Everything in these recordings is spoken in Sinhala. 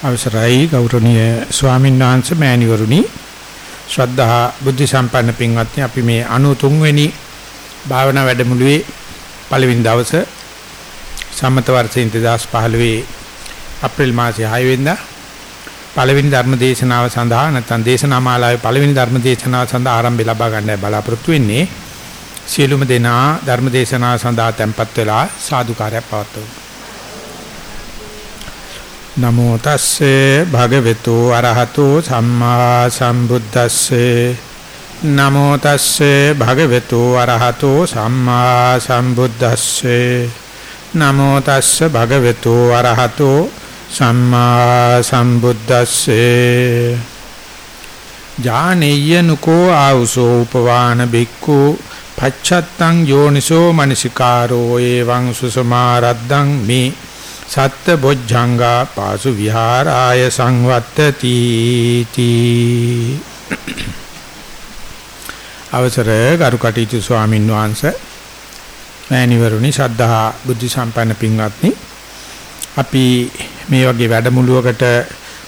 අවසරයි ගෞරවනීය ස්වාමීන් වහන්සේ මෑණිවරුනි. ශ්‍රද්ධා බුද්ධ සම්පන්න පින්වත්නි අපි මේ 93 වෙනි භාවනා වැඩමුළුවේ පළවෙනි දවසේ සම්මත වර්ෂයේ 2015 අප්‍රේල් මාසයේ 6 වෙනිදා පළවෙනි ධර්ම දේශනාව සඳහා නැත්නම් දේශනා මාලාවේ පළවෙනි ධර්ම දේශනාව සඳහා ආරම්භය ලබා ගන්නයි බලාපොරොත්තු වෙන්නේ. සියලුම දෙනා ධර්ම දේශනාව සඳහා tempත් වෙලා සාදුකාරයක් පවත්වමු. නමෝ තස්සේ භගවතු අරහතෝ සම්මා සම්බුද්දස්සේ. නමෝ තස්සේ භගවතු අරහතෝ සම්මා සම්බුද්දස්සේ. නමෝ තස්සේ භගවතු අරහතෝ සම්මා සම්බුද්දස්සේ. ඥානෙය්‍යනුකෝ ආවුසෝ උපවාන බික්ඛු පච්චත්තං යෝනිසෝ මනසිකාරෝ එවං සුසමාරද්දං මේ සත්ත බොජ්ජංගා පාසු විහාරාය සංවත්තති තී අවසර ගරු කටයුතු ස්වාමින් වහන්සේ මෑණිවරුනි ශ්‍රද්ධා බුද්ධ සම්පන්න පින්වත්නි අපි මේ වගේ වැඩමුළුවකට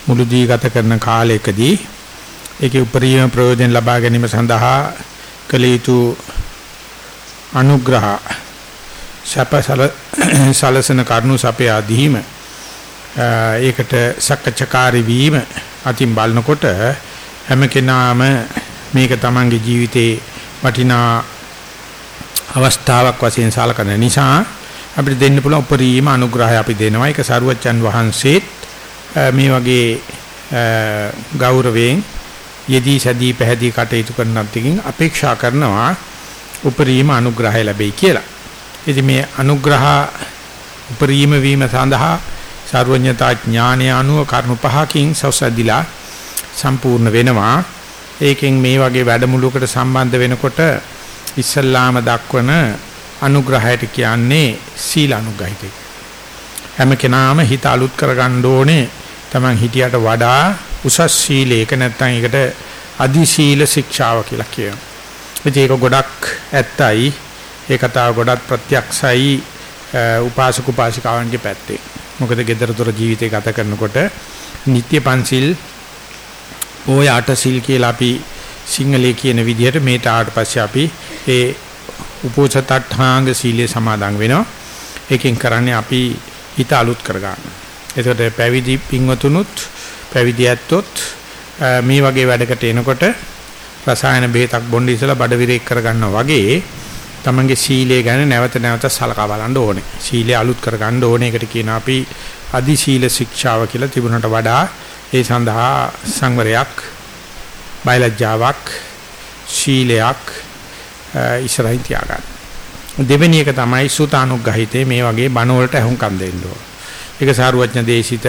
මුළුදී ගත කරන කාලයකදී ඒකේ උපරිම ප්‍රයෝජන ලබා ගැනීම සඳහා කළ යුතු අනුග්‍රහ සපසල සලසන කරුණු සපයා දීම ඒකට සක්කච්ඡාකාරී වීම අතින් බලනකොට හැම කෙනාම මේක තමන්ගේ ජීවිතේ වටිනා අවස්ථාවක් වශයෙන් සලකන නිසා අපිට දෙන්න පුළුවන් උපරිම අනුග්‍රහය අපි දෙනවා ඒක සරුවච්චන් වහන්සේත් මේ වගේ ගෞරවයෙන් යෙදී සැදී පැහැදී කටයුතු කරනත් එකකින් අපේක්ෂා කරනවා උපරිම අනුග්‍රහය ලැබෙයි කියලා. ඉතින් මේ අනුග්‍රහ උපරිම වීම සඳහා සර්වඥතා ඥානය අනුව කරුණු පහකින් සවසදිලා සම්පූර්ණ වෙනවා. ඒකෙන් මේ වගේ වැඩමුළුවකට සම්බන්ධ වෙනකොට ඉස්සල්ලාම දක්වන අනුග්‍රහයට කියන්නේ සීල අනුග්‍රහිතය. හැම කෙනාම හිත අලුත් කරගන්න ඕනේ Taman හිටියට වඩා උසස් සීලයක නැත්නම් ඒකට අදි සීල ශික්ෂාව කියලා කියනවා. ඒක ගොඩක් ඇත්තයි ඒ කතාව ගොඩක් ප්‍රත්‍යක්ෂයි උපාසක උපාසිකාවන්ගේ පැත්තේ. මොකද gedara dora ජීවිතය ගත කරනකොට නිත්‍ය පන්සිල් ඕය අටසිල් කියලා අපි සිංහලයේ කියන විදිහට මේට ආවට පස්සේ අපි ඒ උපෝසතට්ඨාංග සීලය සමාදන් වෙනවා. ඒකෙන් කරන්නේ අපි හිත අලුත් කරගන්න. එතකොට පැවිදි පින්වතුනුත් පැවිදි ඇත්තොත් මේ වගේ වැඩකට එනකොට රසායන බෙහෙතක් බොන්න ඉස්සලා බඩ විරේක් කරගන්නවා වගේ තමන්ගේ සීලය ගැන නැවත නැවත සලකා බලන්න ඕනේ. සීලය අලුත් කරගන්න ඕනේ. ඒකට කියන අපි අදි සීල ශික්ෂාව කියලා තිබුණට වඩා ඒ සඳහා සංවරයක්, බයලජ්ජාවක්, ශීලයක් ඉස්සරහින් තියාගන්න. දෙවෙනි එක තමයි සුතානුග්‍රහිතේ මේ වගේ බණ වලට අහුම්කම් දෙන්න ඕන. ඒක සාරුවඥ දේශිත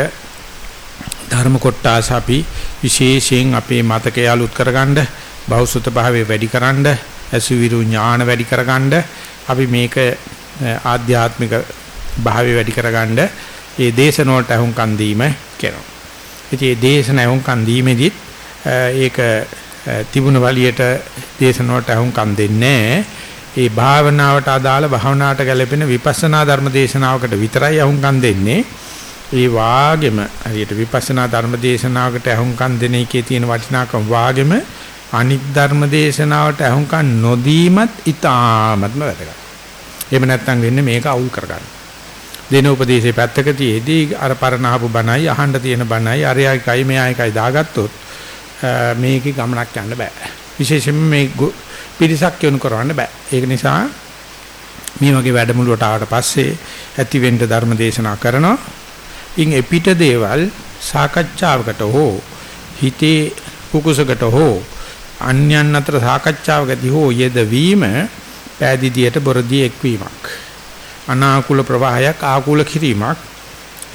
ධර්ම කොටස අපි විශේෂයෙන් අපේ මතකය අලුත් කරගන්න, බෞසුත භාවය වැඩිකරන්න අසුවිරු ඥාන වැඩි කරගන්න අපි මේක ආධ්‍යාත්මික භාවය වැඩි කරගන්න ඒ දේශන වලට අහුම්කන් දීම කරනවා. ඉතින් මේ දේශන අහුම්කන් දීමේදීත් ඒක තිබුණ වලියට දේශන වලට අහුම්කන් දෙන්නේ ඒ භාවනාවට අදාළ භාවනාවට ගැලපෙන විපස්සනා ධර්ම දේශනාවකට විතරයි අහුම්කන් දෙන්නේ. ඒ වාගෙම හරියට විපස්සනා ධර්ම දේශනාවකට අහුම්කන් දෙන එකේ තියෙන වටිනාකම වාගෙම අනික් ධර්ම දේශනාවට අහුම්කන් නොදීමත් ඊටාත්ම වැදගත්. එහෙම නැත්නම් වෙන්නේ මේක අවුල් කරගන්න. දෙන උපදේශේ පැත්තක තියේදී අර පරණහපු බණයි අහන්න තියෙන බණයි අරයයිකයි මෙයයිකයි දාගත්තොත් මේකේ ගමනක් යන්න බෑ. විශේෂයෙන්ම මේ පිරිසක් යොමු කරවන්න බෑ. ඒක නිසා මේ වගේ වැඩමුළුවට ආවට පස්සේ ඇති වෙන්න ධර්ම දේශනා කරනවා. ඉන් එපිට දේවල් සාකච්ඡාවකට හෝ හිතේ කුකුසකට හෝ අන්‍යයන් අතර සාකච්ඡාවකදී හෝ යෙදවීම පෑදීදියට බොරදී එක්වීමක්. අනාකූල ප්‍රවාහයක් ආකූල කිරීමක්.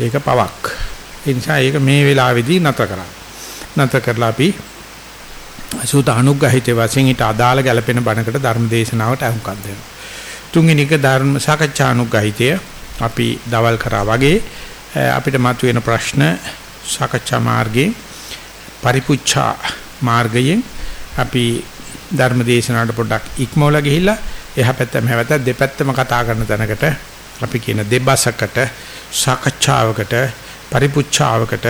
ඒක පවක්. ඒ නිසා ඒක මේ වෙලාවේදී නතර කරා නතර කරලා අපි සූත අනුග්‍රහිත වශයෙන් ඊට අදාළ ගැළපෙන බණකට ධර්ම දේශනාවට අහුම්කම් දෙනවා තුන්වෙනි එක ධර්ම සාකච්ඡා අනුග්‍රහිතය. අපි දවල් කරා වගේ අපිට මතුවෙන ප්‍රශ්න සාකච්ඡා මාර්ගයේ පරිපුච්ඡා මාර්ගයෙන් අපි ධර්ම දේශනාවට පොඩ්ඩක් ඉක්මවලා ගිහිල්ලා එහා පැත්ත මෙහා පැත්ත දෙපැත්තම කතා කරන තැනකට අපි කියන දෙබසකට සාකච්ඡාවකට පරිපුච්ඡාවකට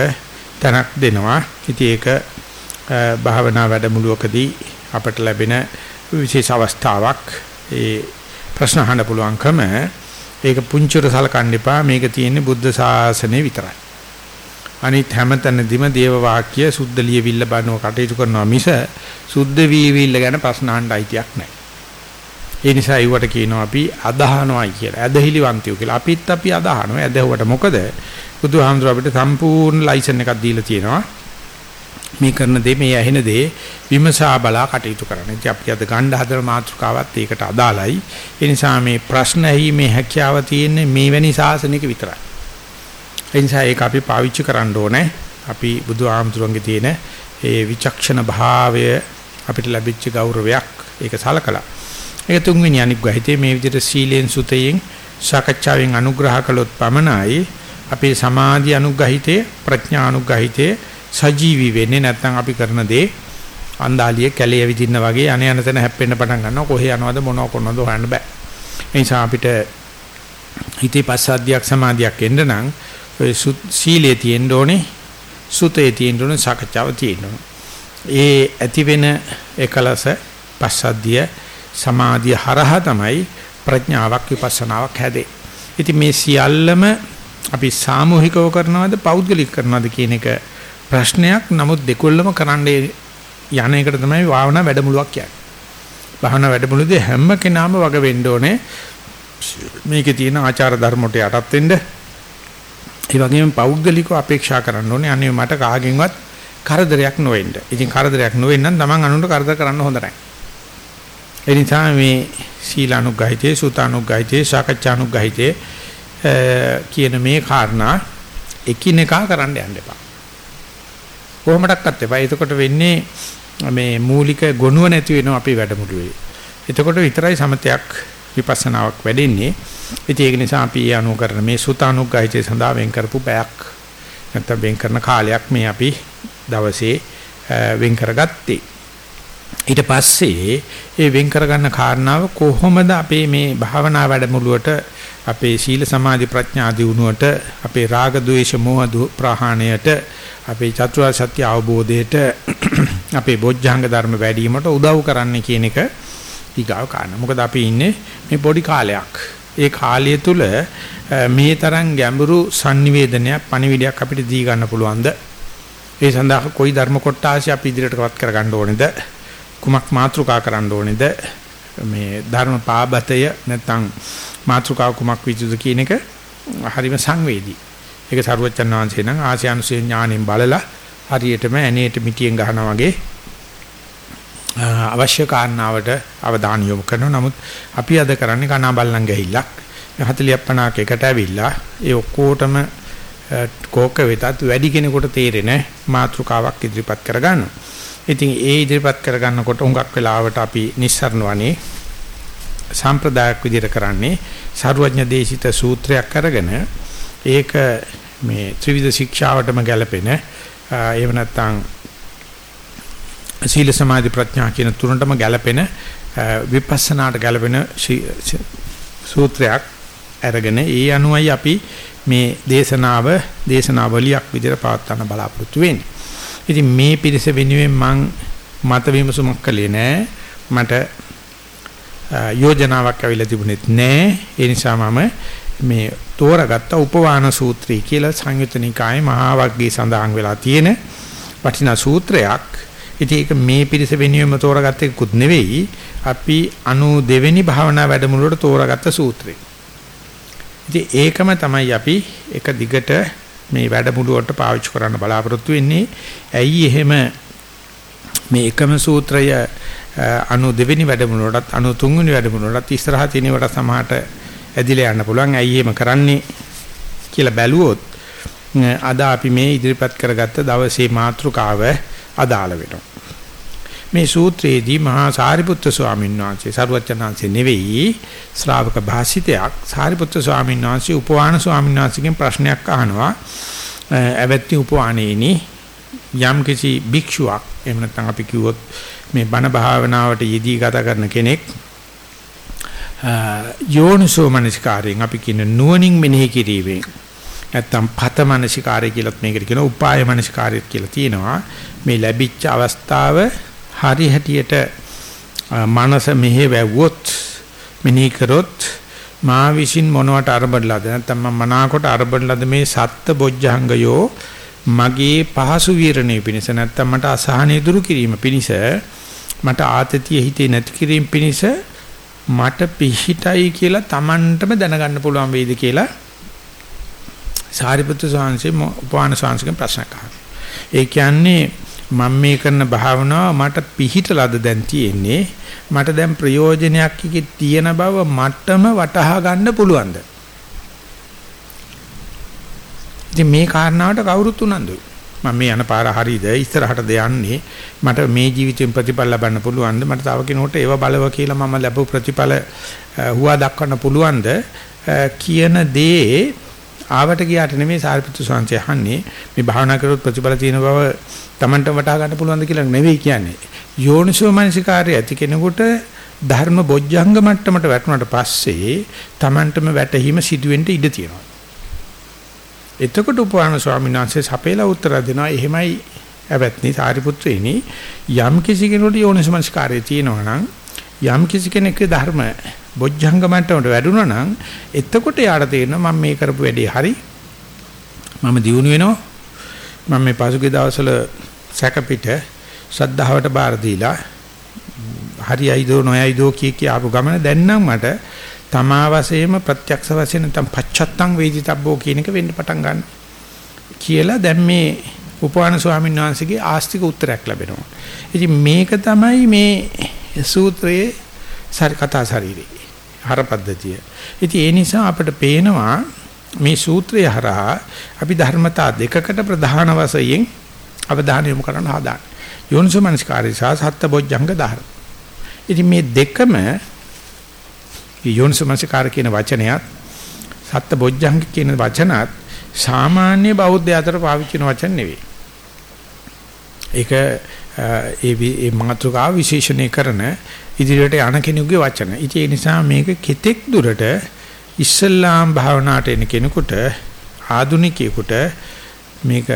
තැනක් දෙනවා. ඉතින් ඒක භාවනා වැඩමුළුවකදී අපට ලැබෙන විශේෂ අවස්ථාවක්. ඒ ප්‍රශ්න අහන්න පුළුවන්කම ඒක පුංචිර සලකන්න එපා. මේක තියෙන්නේ බුද්ධ ශාසනය විතරයි. අනිත් හැමතැනදීම දේව වාක්‍ය සුද්ධ ලියවිල්ල බනව කටයුතු කරනවා මිස සුද්ධ වීවිල්ල ගැන ප්‍රශ්න අහන්න අයිතියක් නැහැ. ඒ නිසා ඒවට කියනවා අපි අදහනවායි කියලා. ඇදහිලිවන්තියෝ කියලා. අපිත් අපි අදහනවා. ඇදහුවට මොකද? බුදුහාමුදුර අපිට සම්පූර්ණ ලයිසන් එකක් දීලා තියෙනවා. මේ කරන දේ මේ ඇහෙන දේ විමසා බලා කටයුතු කරන්න. ඉතින් අපි අද ගන්න හදන මාතෘකාවත් ඒකට අදාළයි. ඒ නිසා මේ ප්‍රශ්න ඇහිීමේ හැකියාව තියෙන්නේ මේවැනි සාසනික විතරයි. ඒ නිසා ඒක අපි පාවිච්චි කරන්න ඕනේ. අපි බුදුහාමුදුරන්ගේ තියෙන ඒ විචක්ෂණ භාවය අපිට ලැබිච්ච ගෞරවයක්. ඒක සලකලා. ඒක තුන්වෙනි අනුග්‍රහිතේ මේ විදිහට සීලෙන් සුතයෙන් සාකච්ඡාවෙන් අනුග්‍රහ කළොත් පමණයි අපේ සමාධි අනුග්‍රහිතේ ප්‍රඥා අනුග්‍රහිතේ සජීවි වෙන්නේ නැත්නම් අපි කරන දේ අන්දාලියේ කැලේ විදින්න වගේ අනේ යන තැන හැප්පෙන්න පටන් ගන්නවා. කොහේ යනවද මොනව කරනවද හොයන්න බෑ. ඒ නිසා අපිට හිතේ පස්සද්ධියක් සමාධියක් එන්න නම් ඔය සීලයේ තියෙන්න ඕනේ සුතේ තියෙන්න ඕනේ සාකච්ඡාව තියෙන්න ඕනේ ඒ ඇති වෙන එකලස පස්සද්ධිය සමාධිය හරහා තමයි ප්‍රඥාවක් විපස්සනාවක් හැදේ. ඉතින් මේ සියල්ලම අපි සාමූහිකව කරනවද පෞද්ගලික කරනවද කියන එක ප්‍රශ්නයක්. නමුත් දෙකොල්ලම කරන්නේ යන එකට තමයි භාවනා වැඩමුළුවක් කියන්නේ. භාවනා වැඩමුළුවේ හැම කෙනාම වග වෙන්න ඕනේ. මේකේ තියෙන ආචාර ධර්ම වලට යටත් වෙන්න. ඒ වගේම පෞද්ගලිකව අපේක්ෂා කරන්න ඕනේ. අනේ මට කාගෙන්වත් කරදරයක් නොවෙන්න. ඉතින් කරදරයක් නොවෙන්න නම් Taman අනුන්ට කරදර කරන්න හොඳ නැහැ. ඒ නිසා මේ සීලානුග්‍රහිතේ සුතානුග්‍රහිතේ සාකච්ඡානුග්‍රහිතේ කියන මේ කාරණා එකිනෙකා කරන්න යන්න එපා. කොහොමඩක්වත් එපා. එතකොට වෙන්නේ මේ මූලික ගොනුව නැති වෙනවා අපේ වැඩමුළුවේ. එතකොට විතරයි සමතයක් විපස්සනාවක් වැඩෙන්නේ. ඉතින් ඒක නිසා අපි ඒ අනුව කරන මේ සුතානුග්‍රහිතේ සඳහා වෙන් කරපු පැයක් නැත්නම් වෙන් කරන කාලයක් මේ අපි දවසේ වෙන් කරගත්තේ. ඊට පස්සේ ඒ වෙන් කරගන්න කාරණාව කොහොමද අපේ මේ භාවනා වැඩමුළුවට අපේ සීල සමාධි ප්‍රඥා දියුණුවට අපේ රාග ద్వේෂ මෝහ ප්‍රහාණයට අපේ චතුරාර්ය සත්‍ය අවබෝධයට අපේ බොජ්ජංග ධර්ම වැඩිවීමට උදව් කරන්න කියන එක ඊගාව කාරණා. මොකද අපි ඉන්නේ මේ පොඩි කාලයක්. ඒ කාලය තුල මේ තරම් ගැඹුරු sannivedanayak පණිවිඩයක් අපිට දී ගන්න පුළුවන්ද? ඒ සඳහා කොයි ධර්ම කොටාසි අපි ඉදිරියටවත් කරගන්න ඕනේද? කුමක් මාත්‍රිකා කරන්න ඕනේද මේ ධර්ම පාබතය නැත්නම් මාත්‍රිකා කුමක් විචුද කියන එක හරිම සංවේදී. ඒක සරුවච්චන් වහන්සේ නම් ආසියානුසේ ඥාණයෙන් බලලා හරියටම ඇනේට මිටියෙන් ගහනවා වගේ අවශ්‍ය කාරණාවට අවධානය යොමු කරනවා. නමුත් අපි අද කරන්නේ කනා බල්ලන් ගහිල්ලක් 40 50ක එකට ඇවිල්ලා ඒ ඔක්කොටම කෝක වෙතත් වැඩි කෙනෙකුට තේරෙන මාත්‍රිකාවක් ඉදිරිපත් කරගන්නවා. ඉතින් ඒ ඉදිරිපත් කරගන්නකොට හුඟක් වෙලාවට අපි නිස්සරණ වනේ සම්ප්‍රදායක් විදිහට කරන්නේ සරුවඥ දේශිත සූත්‍රයක් අරගෙන ඒක මේ ත්‍රිවිධ ශික්ෂාවටම ගැලපෙන එහෙම නැත්නම් සීල සමාධි ප්‍රඥා කියන තුනටම ගැලපෙන විපස්සනාට ගැලපෙන සූත්‍රයක් අරගෙන ඒ අනුවයි අපි මේ දේශනාව දේශනාවලියක් විදිහට පවත්වන්න බලාපොරොත්තු වෙන්නේ ඉතින් මේ පිරිස වෙනුවෙන් මං මත විමසුමක් කළේ නෑ. මට යෝජනාවක් ඇවිල්ලා තිබුණෙත් නෑ. ඒ නිසා මම මේ තෝරාගත්ත උපවාන සූත්‍රය කියලා සංයුත නිකායේ මහා වග්ගයේ සඳහන් වෙලා තියෙන වටිනා සූත්‍රයක්. ඉතින් ඒක මේ පිරිස වෙනුවෙන්ම තෝරාගත්ත එකකුත් නෙවෙයි. අපි 92 වෙනි භාවනා වැඩමුළුවට තෝරාගත්ත සූත්‍රය. ඉතින් ඒකම තමයි අපි එක දිගට මේ වැඩමුළුවට පාවිච්චි කරන්න බලාපොරොත්තු වෙන්නේ. ඇයි එහෙම මේ එකම සූත්‍රය 92 වෙනි වැඩමුළුවටත් 93 වෙනි වැඩමුළුවටත් ඉස්සරහා තියෙනවට සමහරට ඇදිලා යන්න පුළුවන්. ඇයි එහෙම කරන්නේ කියලා බැලුවොත් අද අපි මේ ඉදිරිපත් කරගත්ත දවසේ මාතෘකාව අදාළ වෙනවා. මේ සූත්‍රයේදී මහා සාරිපුත්‍ර ස්වාමීන් වහන්සේ සරුවචනාංශේ නෙවෙයි ශ්‍රාවක භාසිතයක් සාරිපුත්‍ර ස්වාමීන් වහන්සේ උපවාන ස්වාමීන් වහන්සේගෙන් ප්‍රශ්නයක් අහනවා ඇවැත්ති උපවානේනි යම් කිසි භික්ෂුවක් එහෙම නැත්නම් අපි කිව්වොත් මේ බණ භාවනාවට යෙදී ගත කරන කෙනෙක් යෝනිසෝ මනස්කාරයෙන් අපි කියන නුවණින් මෙනෙහි කිරීමෙන් නැත්තම් පත මනසිකාරය කියලාත් මේකට කියනවා උපාය මනසිකාරය කියලා තියෙනවා මේ ලැබිච්ච අවස්ථාව හරි හැටියට මනස මෙහෙ වැවුවොත් මෙනෙහි කරොත් මා විසින් මොනවට අරබඩලාද නැත්තම් මම මනාකොට අරබඩලාද මේ සත්ත බොජ්ජංගයෝ මගේ පහසු විරණේ පිණිස නැත්තම් මට අසහනෙ දුරු කිරීම පිණිස මට ආතතිය හිතේ නැති කිරීම පිණිස මට පිහිටයි කියලා Tamanටම දැනගන්න පුළුවන් වේද කියලා සාරිපුත්‍ර ස්වාමීන් උපවාන ස්වාමීන්ගෙන් ප්‍රශ්නයක් අහනවා. ඒ කියන්නේ මම මේ කරන භාවනාව මට පිහිටලාද දැන් තියෙන්නේ. මට දැන් ප්‍රයෝජනයක් තියෙන බව මටම වටහා ගන්න පුළුවන්ද? ඉතින් මේ කාරණාවට කවුරුත් උනන්දුයි. මම මේ යන පාර හරියද? ඉස්සරහටද යන්නේ? මට මේ ජීවිතෙන් ප්‍රතිඵල ලබන්න පුළුවන්ද? මට තව කෙනෙකුට ඒව බලව කියලා මම ලැබු ප්‍රතිඵල හුවා දක්වන්න පුළුවන්ද? කියන දේ ආවට ගියාට නෙමෙයි සාරිපුත්තු ස්වාමීන් අහන්නේ මේ භාවනා කරොත් ප්‍රතිඵල තියෙන බව Tamanට වටහා ගන්න පුළුවන්ද කියලා නෙවෙයි කියන්නේ. යෝනිසෝ මනසිකාරය ඇති කෙනෙකුට ධර්ම බොජ්ජංග මට්ටමට වැටුණාට පස්සේ Tamanටම වැටහීම සිදුවෙන්න ඉඩ තියෙනවා. එතකොට උපවාන ස්වාමීන් වහන්සේ සපේලා උත්තර දෙනවා. එහෙමයි ඇවැත්නි සාරිපුත්‍රයනි යම් කිසි කෙනෙකුට යෝනිසමස්කාරය තියෙනවා නම් යම් කිසි කෙනෙක්ගේ ධර්ම බොජ්ජංග මට්ටමට වැඩුණා නම් එතකොට යාට තේරෙනවා මම මේ කරපු වැඩේ හරි. මම දියුණු වෙනවා. මම මේ පසුගිය දවස්වල සැකපිට ශ්‍රද්ධාවට බාර දීලා හරියයිදෝ නොයයිදෝ කිය කිය ආපු ගමන දැන් නම් මට තමා වශයෙන්ම ප්‍රත්‍යක්ෂ වශයෙන් නැත්නම් පච්චත්තං වේදිතබ්බෝ කියන එක වෙන්න පටන් ගන්න කියලා දැන් මේ උපවාන ස්වාමීන් වහන්සේගේ ආස්තික උත්තරයක් ලැබෙනවා. ඉතින් මේක තමයි මේ සූත්‍රයේ සරි කතා ශරීරේ. හරපද්ධතිය. ඉතින් ඒ නිසා අපිට පේනවා මේ සූත්‍රය හරහා අපි ධර්මතා දෙකකට ප්‍රධාන වශයෙන් අවධානය යොමු කරන්න හදාන්නේ. යෝනිසෝමනස්කාරය සහ සත්බොජ්ජංග ධර්ම. ඉතින් මේ දෙකම යෝනිසමනසිකාර කියන වචනයත් සත්ත බොජ්ජංග කියන වචනත් සාමාන්‍ය බෞද්ධ අතර පාවිච්චි කරන වචන නෙවෙයි. ඒක ඒ ඒ මාතෘකාව විශේෂණය කරන ඉදිරියට යන කෙනෙකුගේ වචන. ඉතින් ඒ නිසා මේක කෙතෙක් දුරට ඉස්සල්ලාම් භාවනාවට එන කෙනෙකුට ආදුනිකයෙකුට මේක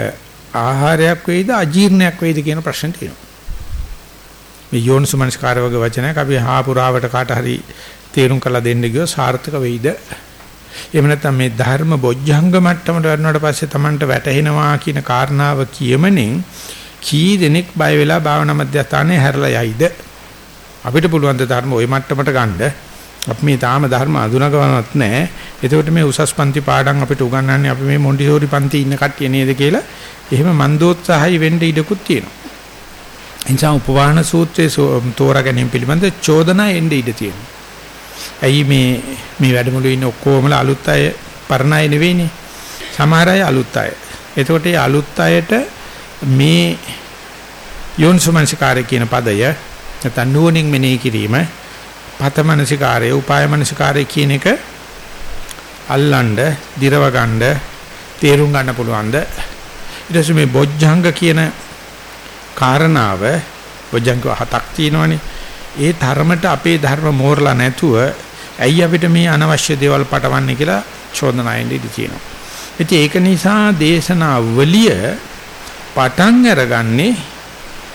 ආහාරයක් වෙයිද අජීර්ණයක් වෙයිද කියන ප්‍රශ්න තියෙනවා. මේ යෝනිසමනස්කාර වගේ වචනයක් අපි හාපුරාවට කාට හරි තේරුම් කරලා දෙන්න ගියොත් සාර්ථක වෙයිද? එහෙම නැත්නම් මේ ධර්ම බොජ්ජංග මට්ටමට වරනට පස්සේ Tamanට වැටහෙනවා කියන කාරණාව කියමනින් කී දෙනෙක් බය වෙලා භාවනා මධ්‍යස්ථානයේ හැරලා යයිද? අපිට පුළුවන් ද ධර්ම ওই මට්ටමට ගන්න. අපි මේ තාම ධර්ම අඳුනගවන්නත් නැහැ. එතකොට මේ උසස් පන්ති පාඩම් අපිට උගන්වන්නේ අපි මේ මොන්ටිසෝරි පන්ති ඉන්න කට්ටිය නේද කියලා එහෙම මන්දෝත්සාහයි වෙන්න ඉඩකුත් තියෙනවා. එනිසා උපවාහන සූත්‍රයේ තෝරා ගැනීම පිළිබඳ චෝදනා එන්න ඉඩ තියෙනවා. ඇයි මේ මේ වැඩමුළුවේ ඉන්න ඔක්කොමලා අලුත් අය පරණ අය නෙවෙයිනේ. සමහර අය අලුත් අය. එතකොට මේ අලුත් අයට මේ යෝනිසමනසිකාරය කියන පදය නැත්නම් නුවණින් මෙනෙහි කිරීම පතමනසිකාරය උපායමනසිකාරය කියන එක අල්ලන්න, දිරව ගන්න, තේරුම් ගන්න පුළුවන්ද? ඊට පස්සේ මේ බොජ්ජංග කියන කාරණාව බොජ්ජංග හතක් තියෙනවනේ. ඒ ධර්මයට අපේ ධර්ම මෝරලා නැතුව ඇයි අපිට මේ අනවශ්‍ය දේවල් පටවන්නේ කියලා චෝදනාවෙන් ඉඳී තියෙනවා. ඉතින් ඒක නිසා දේශනාවලිය පටන් අරගන්නේ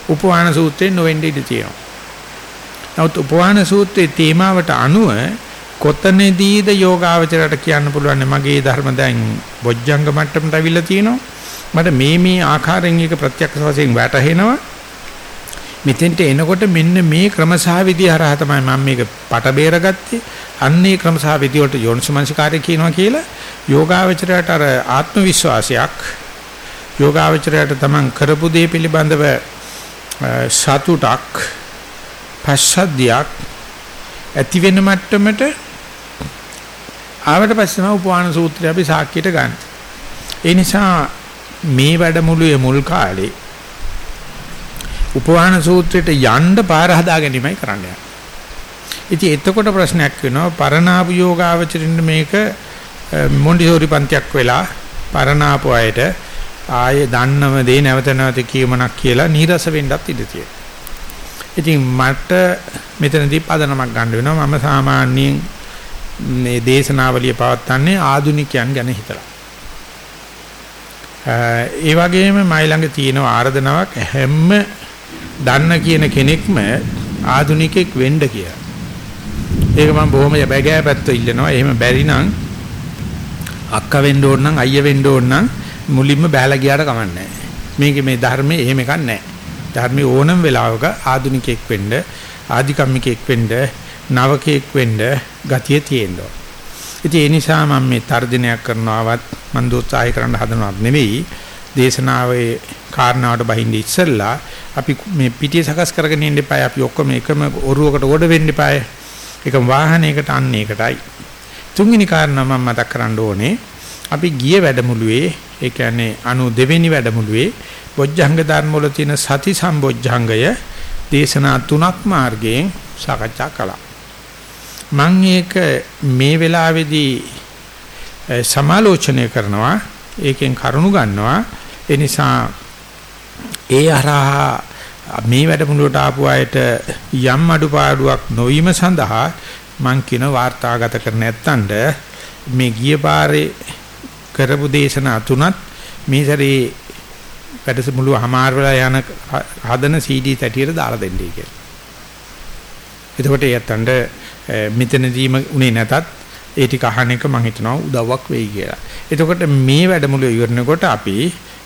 උපවාන සූත්‍රයෙන් නොවෙන්න ඉඳී තියෙනවා. නමුත් උපවාන සූත්‍රයේ තේමාවට අනුව කොතනදීද යෝගාවචරයට කියන්න පුළුවන් මගේ ධර්ම දැන් බොජ්ජංග මට්ටමට අවිල්ලා තියෙනවා. මට මේ මේ ආකාරයෙන් එක ප්‍රත්‍යක්ෂ වශයෙන් වැටහෙනවා. මෙතෙන්ට එනකොට මෙන්න මේ ක්‍රමසහවිදි හරහා තමයි මම මේක පට බේරගත්තේ. අන්නේ ක්‍රමසහවිදි වලට යෝනිසමංසකාරය කියනවා කියලා යෝගාවචරයට අර ආත්ම විශ්වාසයක් යෝගාවචරයට තමන් කරපු දේ පිළිබඳව සතුටක් පස්සද්ධියක් ඇති වෙන මට්ටමට ආවට පස්සේ තමයි උපවාන සූත්‍රය අපි සාක්කියට ගන්න. ඒ නිසා මේ වැඩමුළුවේ මුල් කාලේ උපවාන සූත්‍රයට යන්න පාර හදා ගැනීමයි කරන්න යන්නේ. ඉතින් එතකොට ප්‍රශ්නයක් වෙනවා පරණාපු යෝගාවචරින්න මේක මොන්ඩිසෝරි පන්තියක් වෙලා පරණාපු අයට ආයේ දන්නව දේ නැවත නැවත කියමනක් කියලා නීරස වෙන්නත් ඉඩ තියෙනවා. ඉතින් මට මෙතනදී පදනමක් ගන්න වෙනවා මම සාමාන්‍යයෙන් මේ දේශනාවලිය පවත්න්නේ ආදුනිකයන් ගැන හිතලා. ඒ වගේම මයි ළඟ තියෙන ආර්දනාවක් හැම දන්න කියන කෙනෙක්ම ආදුනිකෙක් වෙන්න කියලා. ඒක මම බොහොම බැගෑපැත්ත ඉල්ලනවා. එහෙම බැරි නම් අක්කා වෙන්න ඕන නම් අයියා වෙන්න ඕන නම් මුලින්ම බෑලා ගියාට කමන්නේ නැහැ. මේකේ මේ ධර්මයේ එහෙම එකක් නැහැ. ධර්මයේ ඕනම වෙලාවක ආදුනිකෙක් වෙන්න, ආධිකම්මිකෙක් වෙන්න, නවකෙක් වෙන්න ගතිය තියෙනවා. ඉතින් ඒ නිසා මම මේ තර්ජනයක් කරනවත් මන් දෝත්සාහය කරන්න හදනවත් නෙවෙයි. දේශනාවේ කාරණාවට බහින්න ඉස්සෙල්ලා අපි මේ පිටිය සකස් කරගෙන ඉන්න එපා. අපි ඔක්කොම එකම ඔරුවකට උඩ වෙන්න එපා. එකම වාහනයකට අන්න ඒකටයි. තුන්වෙනි කාරණා මම මතක් කරන්න ඕනේ. අපි ගිය වැඩමුළුවේ ඒ කියන්නේ 92 වෙනි වැඩමුළුවේ බොජ්ජංග ධර්ම වල තියෙන සති සම්බොජ්ජංගය දේශනා තුනක් මාර්ගයෙන් සාකච්ඡා කළා. මම ඒක මේ වෙලාවේදී සමාලෝචනය කරනවා ඒකෙන් කරුණු ගන්නවා ඒ නිසා ඒ හරහා මේ වැඩමුළුවට ආපු අයට යම් අඩුපාඩුවක් නොවීම සඳහා මම කියන වාර්තාගත කර නැත්තඳ මේ ගිය පාරේ කරපු දේශනා තුනත් මේ සැරේ වැඩසමුළු හමාර වෙලා යන හදන CD තැටියට දාලා දෙන්නයි කියලා. එතකොට යත්තන්ට මෙතනදීම උනේ නැතත් ඒ ටික අහන එක මම හිතනවා උදව්වක් වෙයි කියලා. එතකොට මේ වැඩමුළුව ඉවරනකොට අපි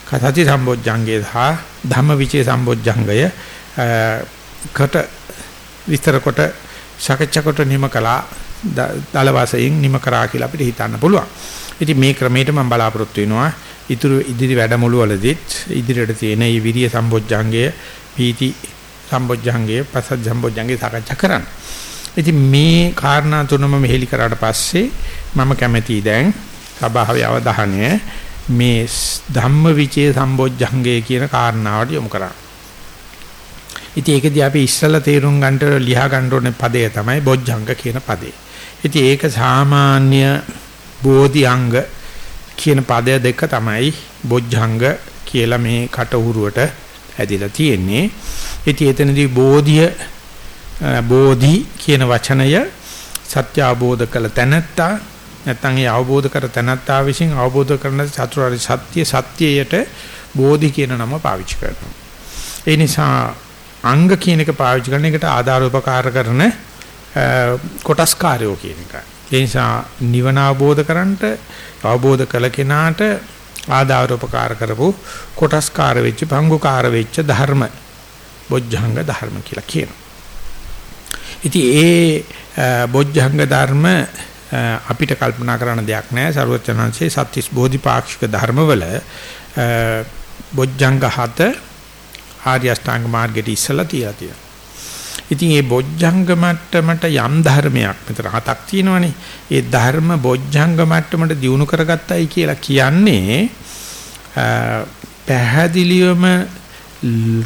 කසති සම්බොජ්ජංගය සහ ධම්මවිචේ සම්බොජ්ජංගය කට විස්තර කොට සාකච්ඡා කොට නිම කළා දල වාසයෙන් නිම කරා කියලා අපිට හිතන්න පුළුවන්. ඉතින් මේ ක්‍රමයට මම බලාපොරොත්තු වෙනවා ඉතුරු ඉදිරි වැඩමුළු වලදීත් ඉදිරියට තියෙන මේ විරිය සම්බොජ්ජංගය පීති සම්බොජ්ජංගය පසත් සම්බොජ්ජංගය සාකච්ඡා කරන්න. ඉතින් මේ කාරණා තුනම මෙහෙලි කරාට පස්සේ මම කැමැති දැන් සභාවේ අවධානය මේ ධම්මවිචේ සම්බොජ්ජංගය කියන කාරණාවට යොමු කරා. ඉතින් ඒකදී අපි ඉස්සලා තේරුම් ගන්නට ලියා ගන්න ඕනේ පදය තමයි බොජ්ජංග කියන පදේ. ඉතින් ඒක සාමාන්‍ය බෝධිඅංග කියන පදය දෙක තමයි බොජ්ජංග කියලා මේ කටහුරුවට ඇදලා තියෙන්නේ. ඉතින් එතනදී බෝධිය බෝධි කියන වචනය සත්‍ය අවබෝධ කළ තැනැත්තා නැත්නම් ඒ අවබෝධ කර තැනැත්තා විසින් අවබෝධ කරන චතුරාර්ය සත්‍ය සත්‍යයට බෝධි කියන නම පාවිච්චි කරනවා. ඒ නිසා අංග කියන එක පාවිච්චි කරන එකට ආධාර උපකාර කරන කොටස් කාර්යෝ කියන එක. ඒ නිසා නිවන අවබෝධ කරන්ට අවබෝධ කළ කෙනාට ආධාර උපකාර කරපු කොටස්කාර වෙච්ච භංගුකාර වෙච්ච ධර්ම බොජ්ජංග ධර්ම කියලා කියනවා. ඉතින් ඒ බොජ්ජංග ධර්ම අපිට කල්පනා කරන්න දෙයක් නැහැ. සරුවචනංශේ සත්‍තිස් බෝධිපාක්ෂික ධර්මවල බොජ්ජංග හත ආර්ය අෂ්ටාංග මාර්ගයට ඉස්සලා තියලා තියෙනවා. ඉතින් මේ බොජ්ජංග මට්ටමට යම් ධර්මයක් මෙතන හතක් තියෙනවනේ. ඒ ධර්ම බොජ්ජංග මට්ටමට දියුණු කරගත්තයි කියලා කියන්නේ පැහැදිලිවම